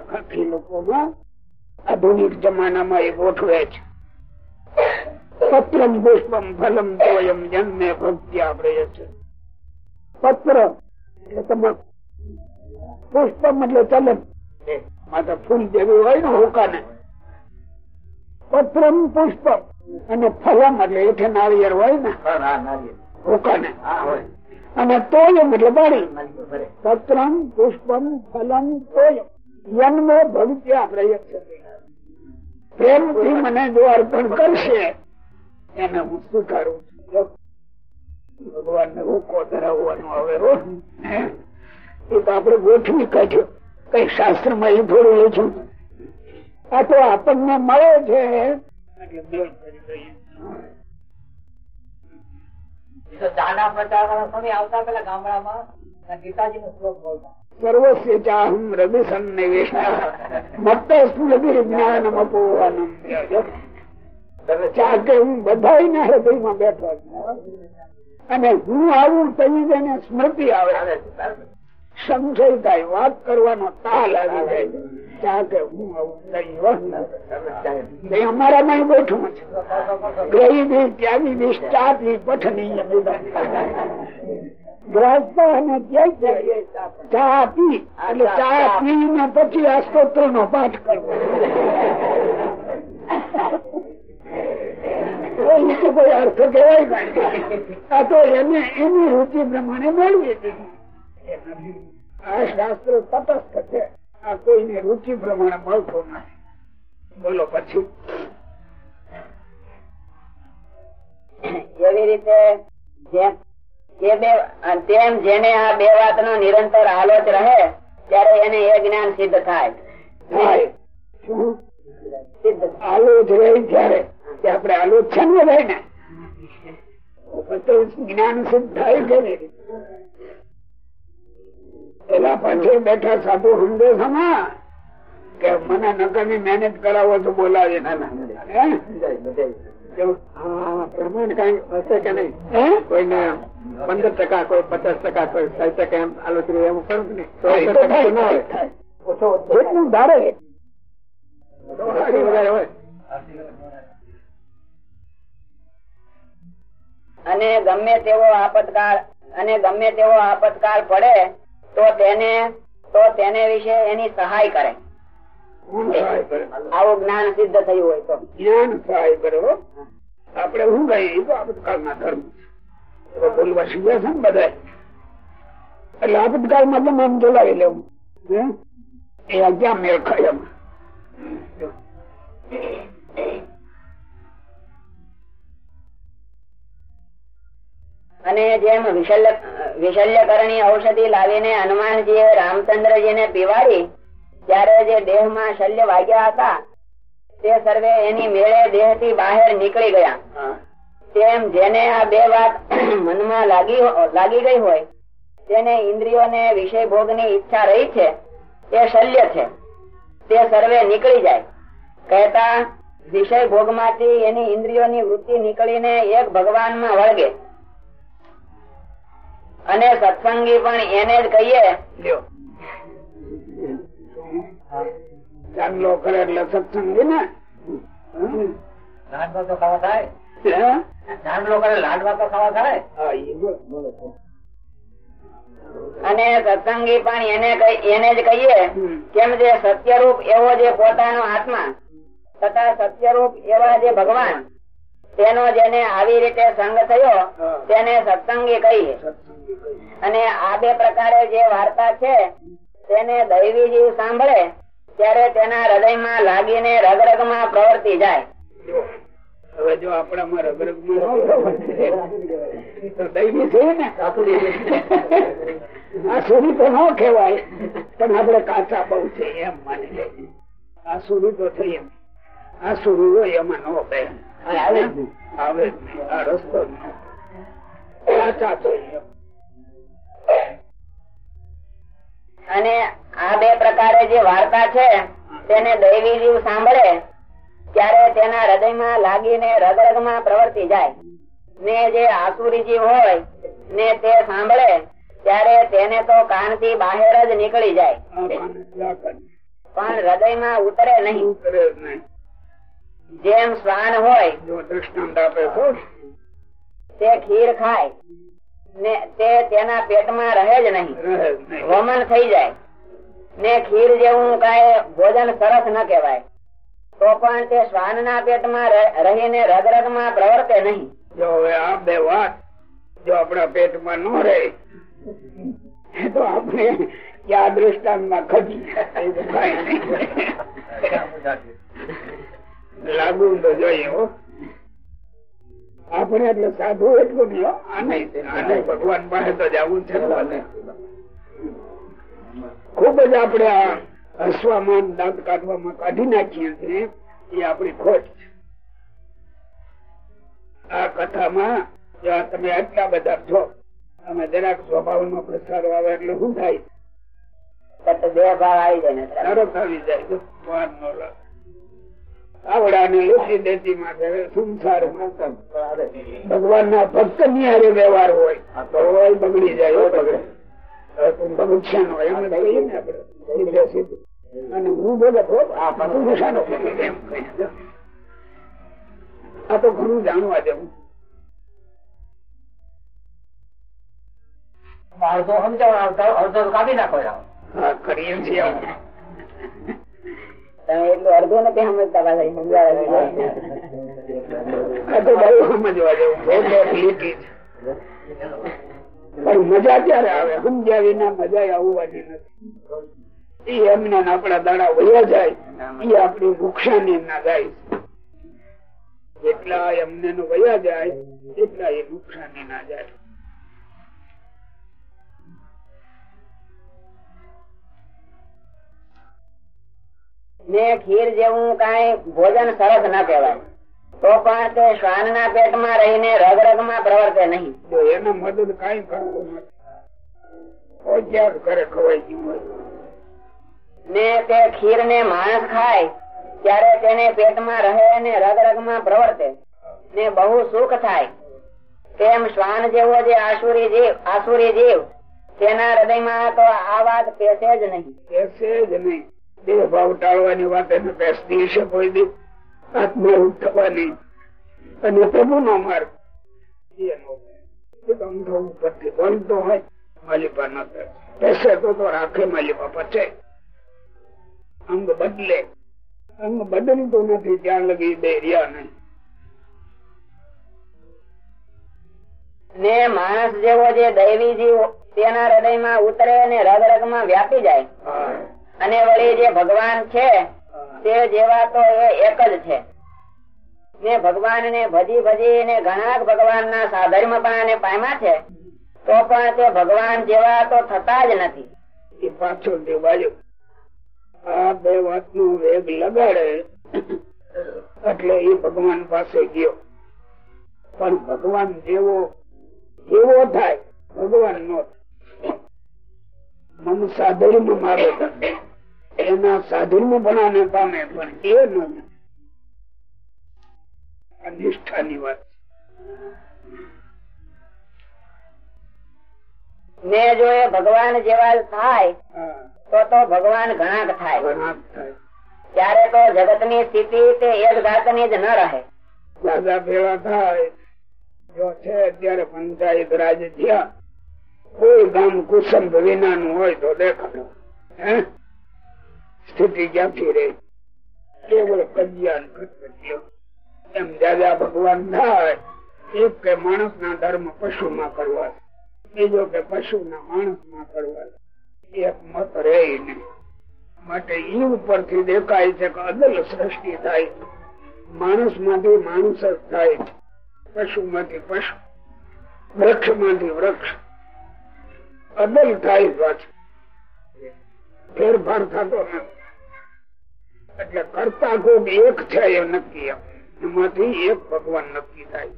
ખાખી લોકોમાં આધુનિક જમાનામાં એ ગોઠવે છે. પત્રમ પુષ્પમ ફલમ તોયમ જન્મે ભક્તિ આપણે છે. પત્ર એટલે તમારે પુષ્પમ એટલે ચલન. માતા ફૂલ જેવું હોય ને હોકાને. પત્રમ પુષ્પમ અને ફલમ એટલે એઠે નાળિયેર હોય ને? હોકાને. અને તોયમ એટલે બાળી. પત્રમ પુષ્પમ ફલમ તોયમ. જન્મે ભક્તિ આપણે પ્રેમથી મને જો અર્પણ કરશે એને હું સ્વીકારું છું. ભગવાન ને હુકો ધરાવવાનો આવે હો. એ તો આપણે ગોઠવી કાઢ્યો. કઈ શાસ્ત્રમાં એ થોડું લખ્યું આ તો આપણને મળે છે. અને હું આવું તઈ સ્મૃતિ આવે. સંશય થાય વાત કરવાનો તાલ આવી જાય. ચા પી. એટલે પછી આ સ્તોત્ર નો પાઠ કરવો. કોઈ અર્થ કહેવાય આ તો એને એની રુચિ પ્રમાણે મેળવી દીધી. આ શાસ્ત્ર તટસ્થ છે. આ કોઈની રુચિ પ્રમાણે મળતો નથી. બોલો પછી. એવી રીતે તેમ જેને આ બે વાતનો નિરંતર આલોચ રહે ત્યારે એને એ જ્ઞાન સિદ્ધ થાય. આલોચ રહે ત્યારે. કે આપણે આલોચ છે ને. રહે ને જ્ઞાન સિદ્ધ થાય કેવી રીતે? પેલા પછી બેઠા સાધુ સમજે સમા કે મને નકામી મહેનત કરાવો તો બોલાવે હે? કેવું? હા, પ્રમાણ કઈ હશે કે નહીં? કોઈને પંદર ટકા કોઈ પચાસ ટકા કોઈ સાઠ ટકા એમ આલોચના એવું કરું કે નહીં? તો એ તો થાય, થાય, થાય. જેટલું ધારે. સારી વધારે હોય. અને ગમે તેવો આપતકાળ અને ગમે તેવો આપતકાળ પડે તો તેને તો તેને વિશે એની સહાય કરે. આવું જ્ઞાન સિદ્ધ થયું હોય તો. જ્ઞાન સહાય કરે આપડે કહીએ? એ તો આપતકાળના ધર્મ બોલવા શીખ્યા છે ને બધા એટલે આપતકાળમાં તમે આમ જોડાવી લેવું હે? એ અજ્ઞા મેળ ખાય અને જેમ વિશલ્ય વિશલ્યકરણી ઔષધિ લાવીને હનુમાનજી રામચંદ્રજી ને પીવાડી ત્યારે જે દેહમાં શલ્ય વાગ્યા હતા તે સર્વે એની મેળે દેહથી બહાર નીકળી ગયા. તેમ જેને આ બે વાત મનમાં લાગી લાગી ગઈ હોય તેને ઇન્દ્રિયોને વિષય ભોગની ઈચ્છા રહી છે તે શલ્ય છે. તે સર્વે નીકળી જાય. કહેતા વિષય ભોગમાંથી એની ઇન્દ્રિયોની વૃત્તિ નીકળીને એક ભગવાનમાં વળગે. અને સત્સંગી પણ એને જ કહીએ. ચાંદલો કરે એટલે સત્સંગી ને? લાડવા તો ખાવા થાય. ચાંદલો કરે લાડવા તો ખાવા થાય. અને સત્સંગી પણ એને એને જ કહીએ કેમ જે સત્યરૂપ એવો જે પોતાનો આત્મા તથા સત્યરૂપ એવા જે ભગવાન તેનો જેને આવી રીતે સંગ થયો તેને સત્સંગી કહીએ અને આ બે પ્રકારે જે વાર્તા છે તેને દૈવી જીવ સાંભળે ત્યારે તેના હૃદયમાં લાગીને રગરગમાં પ્રવર્તી જાય. હવે જો આપણામાં રગરગમાં ન તો દૈવી છે ને? આ સુરી તો ન કહેવાય પણ આપણે કાચા બહુ છે એમ માની આ સુરી તો થઈ એમ. આ સુરી હોય એમાં ન બે આવે આ રસ્તો. અને આ બે પ્રકારે જે વાર્તા છે તેને દૈવી જીવ સાંભળે ત્યારે તેના હૃદયમાં લાગીને રગરગમાં પ્રવર્તી જાય. ને જે આસુરી જીવ હોય ને તે સાંભળે ત્યારે તેને તો કાનથી બહાર જ નીકળી જાય. પણ હૃદયમાં ઉતરે નહીં. ઉતરે નહીં. જેમ શ્વાન હોય જો દ્રષ્ટાંત આપે તો તે ખીર ખાય. ને તે તેના પેટમાં રહે જ નહીં. રહે જ નહીં. વમન થઈ જાય. ને ખીર જેવું કાય ભોજન સરસ ન કહેવાય. તો પણ તે શ્વાનના પેટમાં ર- રગરગમાં પ્રવર્તે નહીં. જો હવે આ બે વાત જો આપણા પેટમાં ન રહે તો આપણે ક્યાં દ્રષ્ટાંતમાં ખજી એ તો કાંઈ નહીં. લાગુ તો જોઈએ હો. આપણે એટલે સાધુ એટલું નહીં આને ભગવાન પાસે તો જવું છે. ખૂબ જ આપણે આ હસવામાં દાંત કાઢવામાં કાઢી નાખીએ છીએ. એ આપણી ખોટ છે. આ કથામાં જો આ તમે આટલા બધા છો તમે જરાક સ્વભાવ નો પ્રસાર આવે એટલે શું થાય? બે ભાવ આવી જાય ને. તરત. તરત આવી જાય. ભગવાન નો લાગે. આવડાને દેતી ભગવાન ના ભક્તની હારે વ્યવહાર હોય. તો બગડી જાય બગડે. હવે તું એમ કહીએ ને આપણે અને હું બોલો આ એમ. આ તો ઘણું જાણવા જેવું. અડધો સમજાવો અડધો કાઢી નાખો કરીએ છીએ. તમે એટલું અડધું નથી સમજતા પાછા સમજાવે મજા ક્યારે આવે? સમજ્યા વિના મજા આવવાની નથી. એ એમને આપણા દાડા વયા જાય એ આપણી નુકસાની ના જાય. જેટલા એમને નો વયા જાય એટલા એ નુકસાની ના જાય. ને ખીર જેવું કઈ ભોજન સરસ ના કહેવાય. તો પણ તે શ્વાનના પેટમાં રહીને રગરગમાં પ્રવર્તે નહીં. એને મદદ કઈ કરવું નથી. ને તે ખીર ને માણસ ખાય ત્યારે તેને પેટમાં રહે અને રગરગમાં પ્રવર્તે. ને બહુ સુખ થાય. તેમ શ્વાન જેવો જે આસુરી જીવ આસુરી જીવ તેના હૃદયમાં તો આ વાત પેસે જ નહીં. પેસે જ નહીં. દેહ ભાવ ટાળવાની વાત એને બેસતી હશે કોઈ દી. આત્મરૂપ થવાની. અને પ્રભુ નો માર્ગ બોલતો હોય માલિપા ન બેસે તો તો રાખે માલિપા પછી અંગ બદલે. અંગ બદલતું નથી ત્યાં લગી બે રહ્યા નહીં. ને માણસ જેવો જે દૈવી જીવ તેના હૃદયમાં ઉતરે અને રગમાં વ્યાપી જાય. અને વળી જે ભગવાન છે. તે જેવા તો એ એક જ છે. ને ભગવાન ને ભજી ભજી ને ઘણા ભગવાન ના સાધર્મપણા ને પામ્યા છે, તો પણ તે ભગવાન જેવા તો થતા જ નથી. પાછો દેવાયો આ બે વાત નો વેગ લગાડે, એટલે એ ભગવાન પાસે ગયો. પણ ભગવાન જેવો જેવો થાય, ભગવાન નો મમ સાધર્મ મારો એના સાધર્મ ને પામે પણ એ ન નિષ્ઠાની વાત ને જો એ ભગવાન જેવા થાય તો તો ભગવાન ઘણા થાય. ત્યારે તો જગતની સ્થિતિ તે એક જાતની જ ન રહે. દાદા ભેળા થાય જો છે અત્યારે પંચાયત રાજ જ્યાં કોઈ ગામ કુસંભ વિના નું હોય તો દેખાડો. હે? સ્થિતિ ક્યાંથી રહી. કેવળ કલ્યાણ ખટખટ્યો એમ દાદા ભગવાન થાય, એક કે માણસ ના ધર્મ પશુ માં કરવા બીજો કે પશુ ના માણસમાં કરવા એક મત રહે નહીં. માટે ઈ ઉપરથી દેખાય છે કે અદલ સૃષ્ટિ થાય. માણસમાંથી માણસ જ થાય. પશુ માંથી પશુ વૃક્ષમાંથી વૃક્ષ. અદલ થાય પાછું ફેરફાર થતો નથી. એટલે કરતા કોક એક છે એ નક્કી એમાંથી એક ભગવાન નક્કી થાય.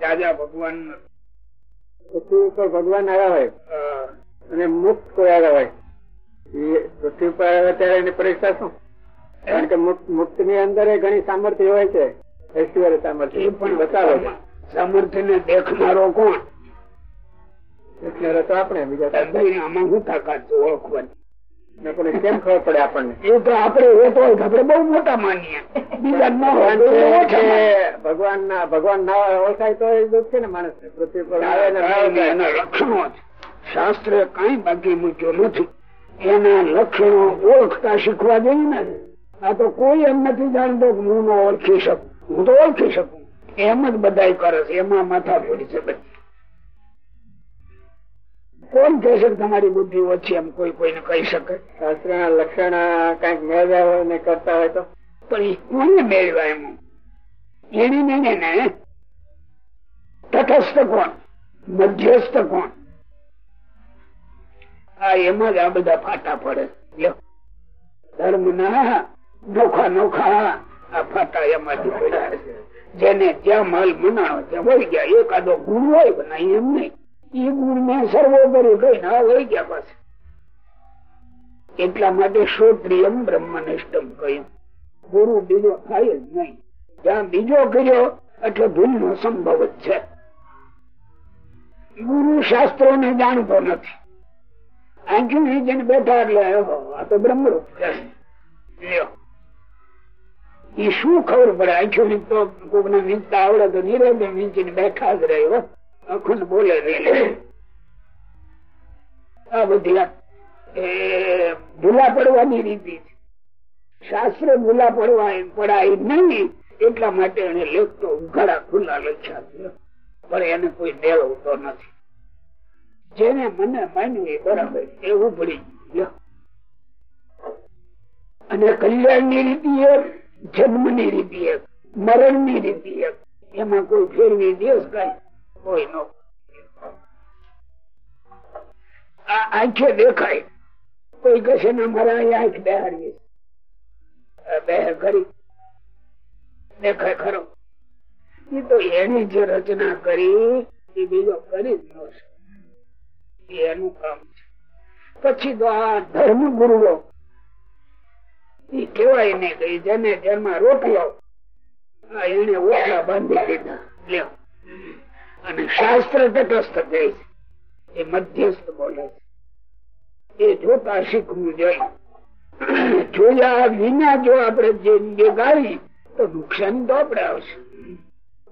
રાજા ભગવાન પૃથ્વી ઉપર ભગવાન આવ્યા હોય. અને મુક્ત કોઈ આવ્યા હોય. એ પૃથ્વી ઉપર આવ્યા ત્યારે એની પરીક્ષા શું? કારણ કે મુક્તની અંદર એ ઘણી સામર્થ્ય હોય છે. ઐશ્વર્ય સામર્થ્ય. એ પણ બતાવે છે. સામર્થ્ય ને દેખનારો કોણ? એટલે તો આપણે બીજા આમાં હું તાકાત ઓળખવાની? કેમ ખબર પડે આપણને? એ તો આપડે એ તો આપડે બહુ મોટા માનીએ. બીજા ન ભગવાન ના ભગવાન ના ઓળખાય તો એ દુઃખ છે ને માણસ. પૃથ્વી પર. એના લક્ષણો શાસ્ત્ર કઈ બાકી મૂક્યો નથી. એના લક્ષણો ઓળખતા શીખવા જોઈએ ને આ તો કોઈ એમ નથી જાણતો કે હું ઓળખી શકું. હું તો ઓળખી શકું. એમ જ બધા કરે છે. એમાં માથા પડી છે બધી. કોણ કહે છે તમારી બુદ્ધિ ઓછી એમ કોઈ કોઈને કહી શકે? શાસ્ત્ર ના લક્ષણ કંઈક મેળવ્યા હોય ને કરતા હોય તો? પણ એ કોને મેળવ્યા એમ? એની ને ને તટસ્થ કોણ? મધ્યસ્થ કોણ? આ એમાં જ આ બધા ફાટા પડે. ધર્મ ના નોખા નોખા આ ફાટા એમાંથી પડ્યા છે. જેને જ્યાં માલ મનાવો ત્યાં વળી ગયા. એકાદો ગુણ હોય પણ એમ નહીં. એ ગુણ ને સર્વોપરી ગયા પાસે. એટલા માટે શ્રોત્રિયમ બ્રહ્મનિષ્ઠમ કહ્યું. ગુરુ બીજો થાય જ નહીં. જ્યાં બીજો કર્યો, એટલે ભૂલ નો સંભવ જ છે. ગુરુ શાસ્ત્રો ને જાણતો નથી. આંખી નીચે બેઠા એટલે આ તો બ્રહ્મરૂપ લ્યો. ઈ શું ખબર પડે? આંખો તો કોક ને વીંચતા આવડે તો નીરવે વીંચીને બેઠા જ રહ્યો આખું બોલે આ બધી ભૂલા પડવાની રીતિ છે. શાસ્ત્ર ભૂલા પડવા પડાય નહીં, એટલા માટે એને લેખતો ઉઘાડા ખુલ્લા લખ્યા છે. પણ એને કોઈ મેળવતો નથી. જેને મને માન્યું એ બરાબર એવું પડી ગયું. અને કલ્યાણની રીતિ એક જન્મની રીતિ એક મરણની રીતિ એક. એમાં કોઈ ફેરવી દેશ કઈ. આંખે દેખાય. કોઈ કશે ને મારા આંખ બેહાડીએ બે કરી. દેખાય ખરો. એ તો એની જે રચના કરી, એ બીજો કરી જ ન એનું કામ છે. પછી તો આ ધર્મ ગુરુઓ એ કેવાય ને કે જેને જેમાં રોટલો એને ઓટલા બાંધી દીધા. લ્યો. અને શાસ્ત્ર તટસ્થ કહે છે એ મધ્યસ્થ બોલે છે. એ જોતા શીખવું જોઈએ. જોયા વિના જો આપણે જિંદગી ગાળી તો નુકસાન તો આપડે આવશે.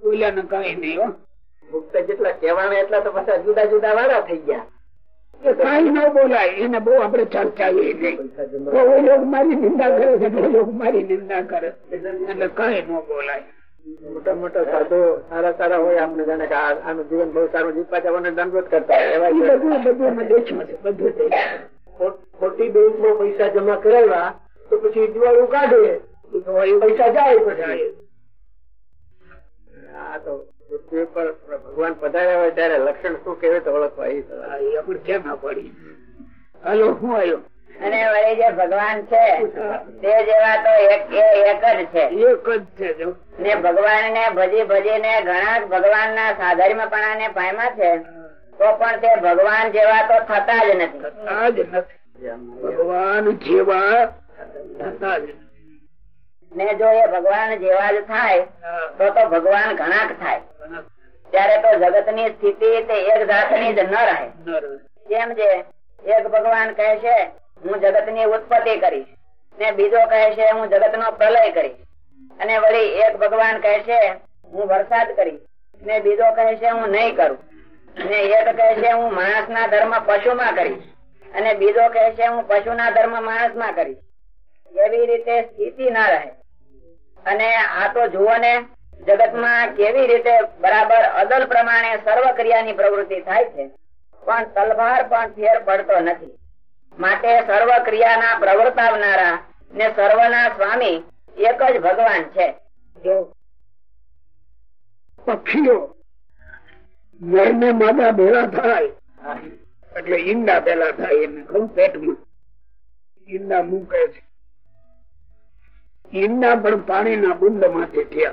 બોલ્યા ને કઈ નહીં હો. મુક્ત જેટલા કહેવાના એટલા તો પાછા જુદા જુદા વાળા થઈ ગયા. એ કાંઈ ન બોલાય એને બહુ આપડે ચર્ચાવી નહીં. મારી નિંદા કરે છે મારી નિંદા કરે. એટલે કઈ ન બોલાય. મોટા મોટા સાધુ સારા સારા હોય આપણે જાણે કે આનું જીવન બહુ સારું. જીતવા જવાનો દંડવત કરતા એવા. ખોટ- બેંકમાં પૈસા જમા કરાવ્યા તો પછી દિવાળું કાઢે. પૈસા જાય પછી. આ તો પૃથ્વી પર ભગવાન પધાર્યા હોય ત્યારે લક્ષણ શું કેવે તો ઓળખવા એ. આપણે કેમ ના પડી હાલો હું આવ્યો અને વળી જે ભગવાન છે તે જેવા તો એક એક જ છે. એક જ છે ને ભગવાન ને ભજી ભજીને ઘણા ભગવાન ના સાધર્મપણા ને પામ્યા છે તો પણ તે ભગવાન જેવા તો થતા જ નથી. થતા જ નથી. ભગવાન જેવા થતા જ ને જો એ ભગવાન જેવા જ થાય તો તો ભગવાન ઘણા થાય. ત્યારે તો જગતની સ્થિતિ તે એક જાતની જ ન રહે. કેમ છે એક ભગવાન કહે છે હું જગતની ઉત્પત્તિ કરીશ. ને બીજો કહે છે, હું જગત નો પ્રલય કરીશ. અને વળી એક ભગવાન કહે છે, હું વરસાદ કરીશ. ને બીજો કહે છે, હું નહીં કરું. ને એક કહે છે, હું માણસ ના ધર્મ પશુ માં કરીશ. અને બીજો કહે છે, હું પશુ ના ધર્મ માણસમાં કરીશ. એવી રીતે સ્થિતિ ના રહે. અને આ તો જુઓ ને જગતમાં કેવી રીતે બરાબર અદલ પ્રમાણે સર્વ ક્રિયાની પ્રવૃત્તિ થાય છે. પણ તલભાર પણ ફેર પડતો નથી. માટે સર્વ ક્રિયાના પ્રવર્તાવનારા ને સર્વના સ્વામી એક જ ભગવાન છે. પક્ષીઓ. ને માદા ભેળા થાય. એટલે ઈંડા પેલા થાય એને ખરું પેટમાં. ઈંડા મૂકે છે. ઈંડા પણ પાણીના બુંદમાંથી થયા?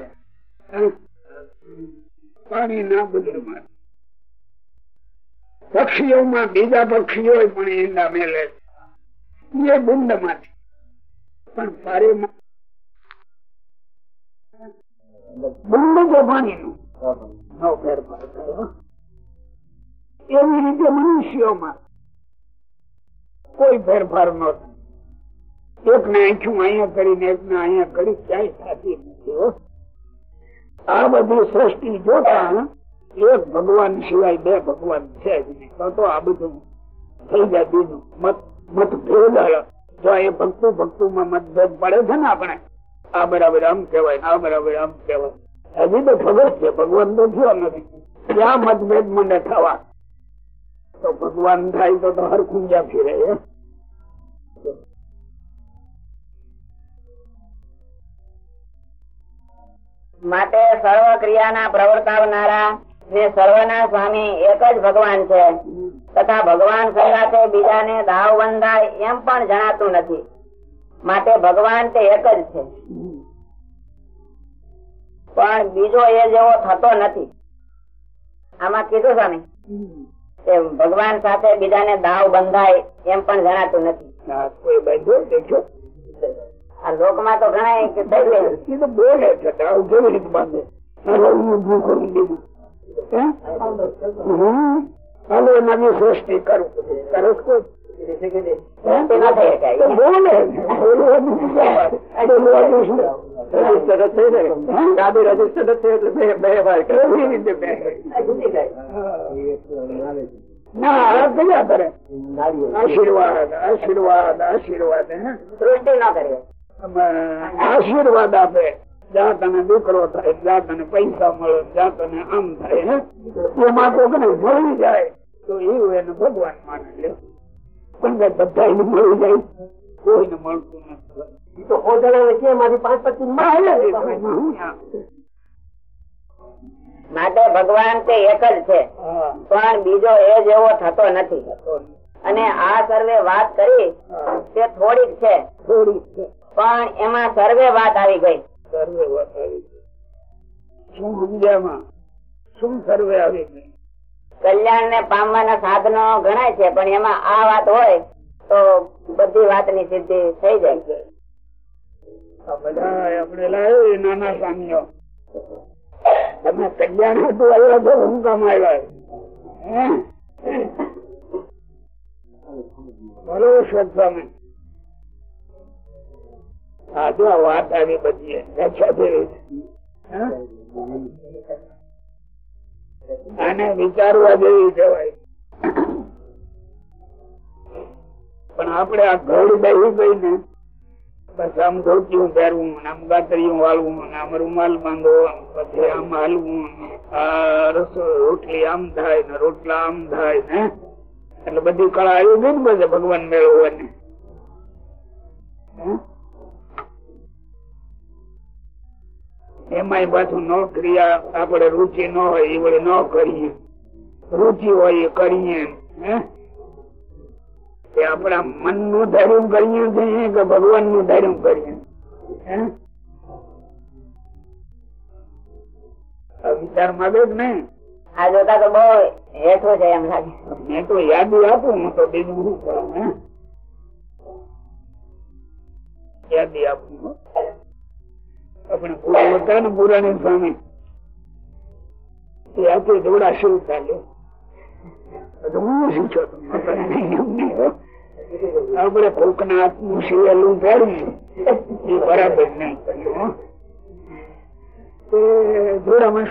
પાણીના બુંદમાંથી પક્ષીઓમાં બીજા પક્ષીઓ પણ મેલે છે એ બુંદમાંથી પણ બુંદ તો પાણી નું એવી રીતે મનુષ્યોમાં કોઈ ફેરફાર ન એક ને આંખું અહીંયા કરીને એક ને અહીંયા કરી, ક્યાંય થતી નથી. આ બધી સૃષ્ટિ જોતા એક ભગવાન સિવાય બે ભગવાન છે તો તો આ બધું થઈ જાય બીજું. મત મતભેદ. જો એ ભક્તુ ભક્તુ માં મતભેદ પડે છે ને આપણે, આ બરાબર આમ કેવાય આ બરાબર આમ કેવાય હજી તો ખબર છે, ભગવાન તો થયો નથી. ત્યાં મતભેદ મને થવા? તો ભગવાન થાય તો તો હરખું જ્યાં ફિરે માટે સર્વ ક્રિયાના પ્રવર્તાવનારા ને સર્વના સ્વામી એક જ ભગવાન છે. તથા ભગવાન સંગાથે બીજાને દાવ બંધાય એમ પણ જણાતું નથી. માટે ભગવાન તે એક જ છે. પણ બીજો એ જેવો થતો નથી. આમાં કીધું સ્વામી ભગવાન સાથે બીજાને દાવ બંધાય એમ પણ જણાતું નથી. આ લોક લોકમાં તો ઘણા બોલે છે તો કેવી રીતે બાંધે? હાલો હું. હાલો નવી સૃષ્ટિ કરું. કરે. કોઈ? આશીર્વાદ આશીર્વાદ આશીર્વાદ આશીર્વાદ આપે. જ્યાં તને દીકરો થાય જ્યાં તને પૈસા મળે જ્યાં તને આમ થાય હે? એમાં કોકને મળી જાય. તો એવું એને ભગવાન માને લે. પણ કઈ બધાને મળી જાય. કોઈને મળતું નથી. તો. માટે ભગવાન તે એક જ છે. પણ બીજો એ જેવો થતો નથી. અને આ સર્વે વાત કરી તે થોડીક છે. પણ એમાં સર્વે વાત આવી ગઈ. સર્વે વાત આવી. શું સમજ્યામાં શું સર્વે આવી ગઈ? કલ્યાણ ને પામવાના સાધનો ગણાય છે પણ એમાં આ વાત હોય તો બધી વાતની સિદ્ધિ થઈ જાય. બધા આપણે લાવ્યો એ નાના સ્વામીઓ તમે કલ્યાણ હતું આવ્યા છો હું કામ આવ્યા? બોલો સ્વામી. હા જો વાત આવી બધી? આને વિચારવા જેવી કહેવાય. પણ આપડે આ ઘર બેસી ગઈ ને બસ આમ ધોતિયું પહેરવું ને આમ ગાતરિયું વાળવું આમ રૂમાલ બાંધો પછી આમ હાલવું આ રસો રોટલી આમ થાય ને રોટલા આમ થાય ને એટલે બધી કળા આવી ગઈ ને બધે ભગવાન મેળવવાની. હે? એમાંય પાછું નોકરી આપડે રુચિ ન હોય એ વડે ન કરીએ. રુચિ હોય એ કરીએ એ આપણા મનનું ધાર્યું કરીએ છીએ કે ભગવાનનું ધાર્યું કરીએ. આ વિચાર માંગે જ ને? આ જોતા તો બહુ હેઠું છે એમ લાગે. મેં તો યાદી આપું હું તો બીજું શું કરું હે? યાદી આપું. આપણે ને સ્વામી. એ આપણે દોડા શું ચાલ્યો. આપણે કોક ના હાથનું શિવેલું પહેરવું એ બરાબર નહીં કર્યું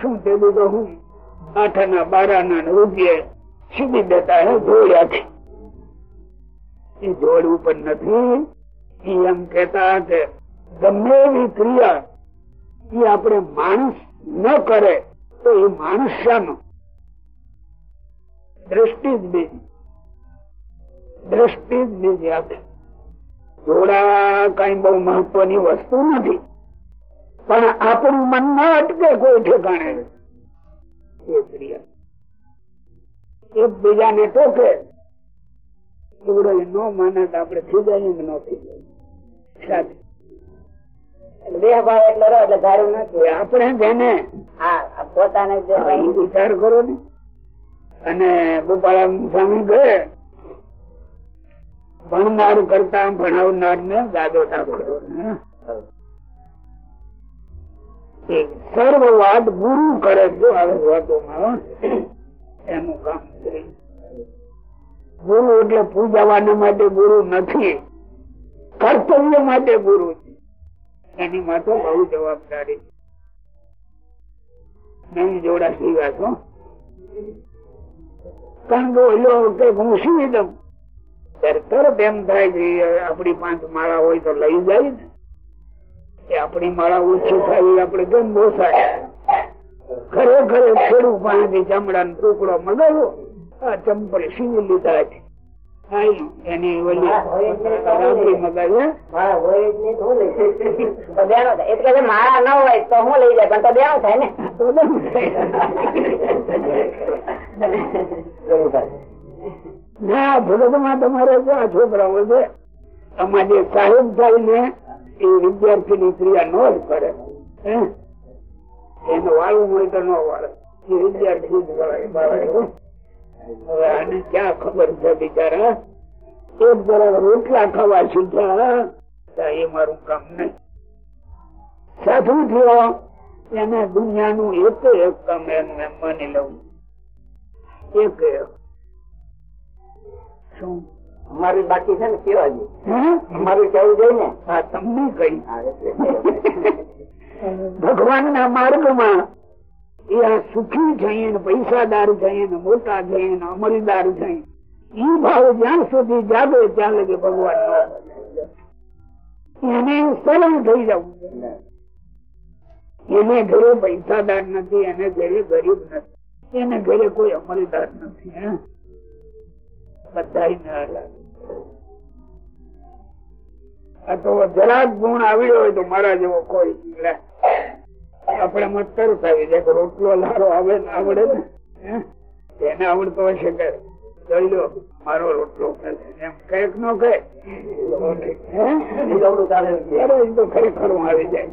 શું તે તો હું આઠાના, બારાના ના રૂપિયે સીધી દેતા હે જોડ્યા એ જોડ ઉપર નથી. એ એમ કેતા કે ગમે એવી ક્રિયા એ આપણે માણસ ન કરે તો એ માણસ દ્રષ્ટિ જ બીજી દ્રષ્ટિ જ બીજી આપણે. જોડા કઈ બહુ મહત્વની વસ્તુ નથી. પણ આપણું મન ન અટકે કોઈ ઠેકાણે. એ ક્રિયા એકબીજાને ટોકે. એવડો ન માને તો આપણે થઈ કે ન ખીજાઈએ સાથે આપણે જેને વિચાર કરો ને. અને ગોપાલ સ્વામી ગયે ભણનાર કરતા ભણાવનાર ને દાદો કરો સર્વ વાત ગુરુ કરે જો આવે વાતોમાં એનું કામ ગુરુ એટલે પૂજાવાના માટે ગુરુ નથી કર્તવ્ય માટે ગુરુ છે. એની માટે બહુ જવાબદારી. તરત એમ થાય છે આપણી પાંચ માળા હોય તો લઈ જાય ને. એ આપણી માળા ઓછી થાય આપણે કેમ બોસાય? ખરેખર ખેડૂત પાસેથી ચામડાનો ટુકડો મગાવ્યો, આ ચંપલ સીવી લીધા છે. મારા ન હોય તો હું લઈ જાય પણ તો બેનો થાય ને. ના ભગતમાં તમારે ક્યાં છોકરાઓ છે? અમારે સાહેબ થાય ને એ વિદ્યાર્થી ની ક્રિયા નો જ કરે. હે? વાળું હોય તો ન વાળે. એ વિદ્યાર્થી જ હો. હવે આને ક્યાં ખબર છે બિચારા? એક બરાબર રોટલા ખાવા શીખ્યા એ મારું કામ નહીં. સાધુ થયો. એને દુનિયાનું એક એક કામ એનું એમ માની લઉં. એક એક. શું? અમારી બાકી છે ને કેવા જેવું. હે? અમારું કેવું જોઈએ ને? હા તમને કઈ. ભગવાન ના માર્ગમાં એ આ સુખી થઈએ ને પૈસાદાર થઈએ ને મોટા થઈએ ને અમલદાર થઈએ ઈ ભાવ જ્યાં સુધી જાગે ત્યાં લગે ભગવાન એને સરળ થઈ જવું. એને ઘરે પૈસાદાર નથી, એને ઘરે ગરીબ નથી, એને ઘરે કોઈ અમલદાર નથી બધા આ તો જરાક ગુણ આવ્યો હોય તો મારા જેવો કોઈ લે. આપણે તરત આવી જાય. રોટલો લારો આવે ને આવડે ને. એને આવડતો હશે કે કંઈક નો કહે હે? ઉજવણું ચાલે છે. એ તો ખરેખર આવી જાય.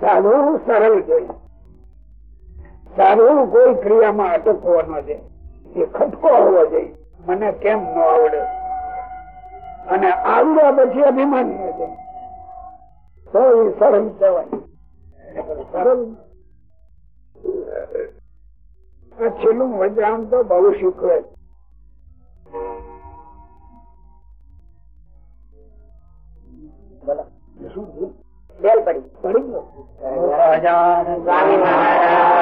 સારું, સરળ જોઈએ સારું, કોઈ ક્રિયામાં અટકવો ન જાય એ ખટકો હોવો જોઈએ. મને કેમ ન આવડે? અને આવડ્યા પછી અભિમાન ન જાય તો એ સરળ કહેવાય સરળ આ છેલ્લું વજરામ તો બહુ શીખવે? બેલ. પડી. પડી ગયો.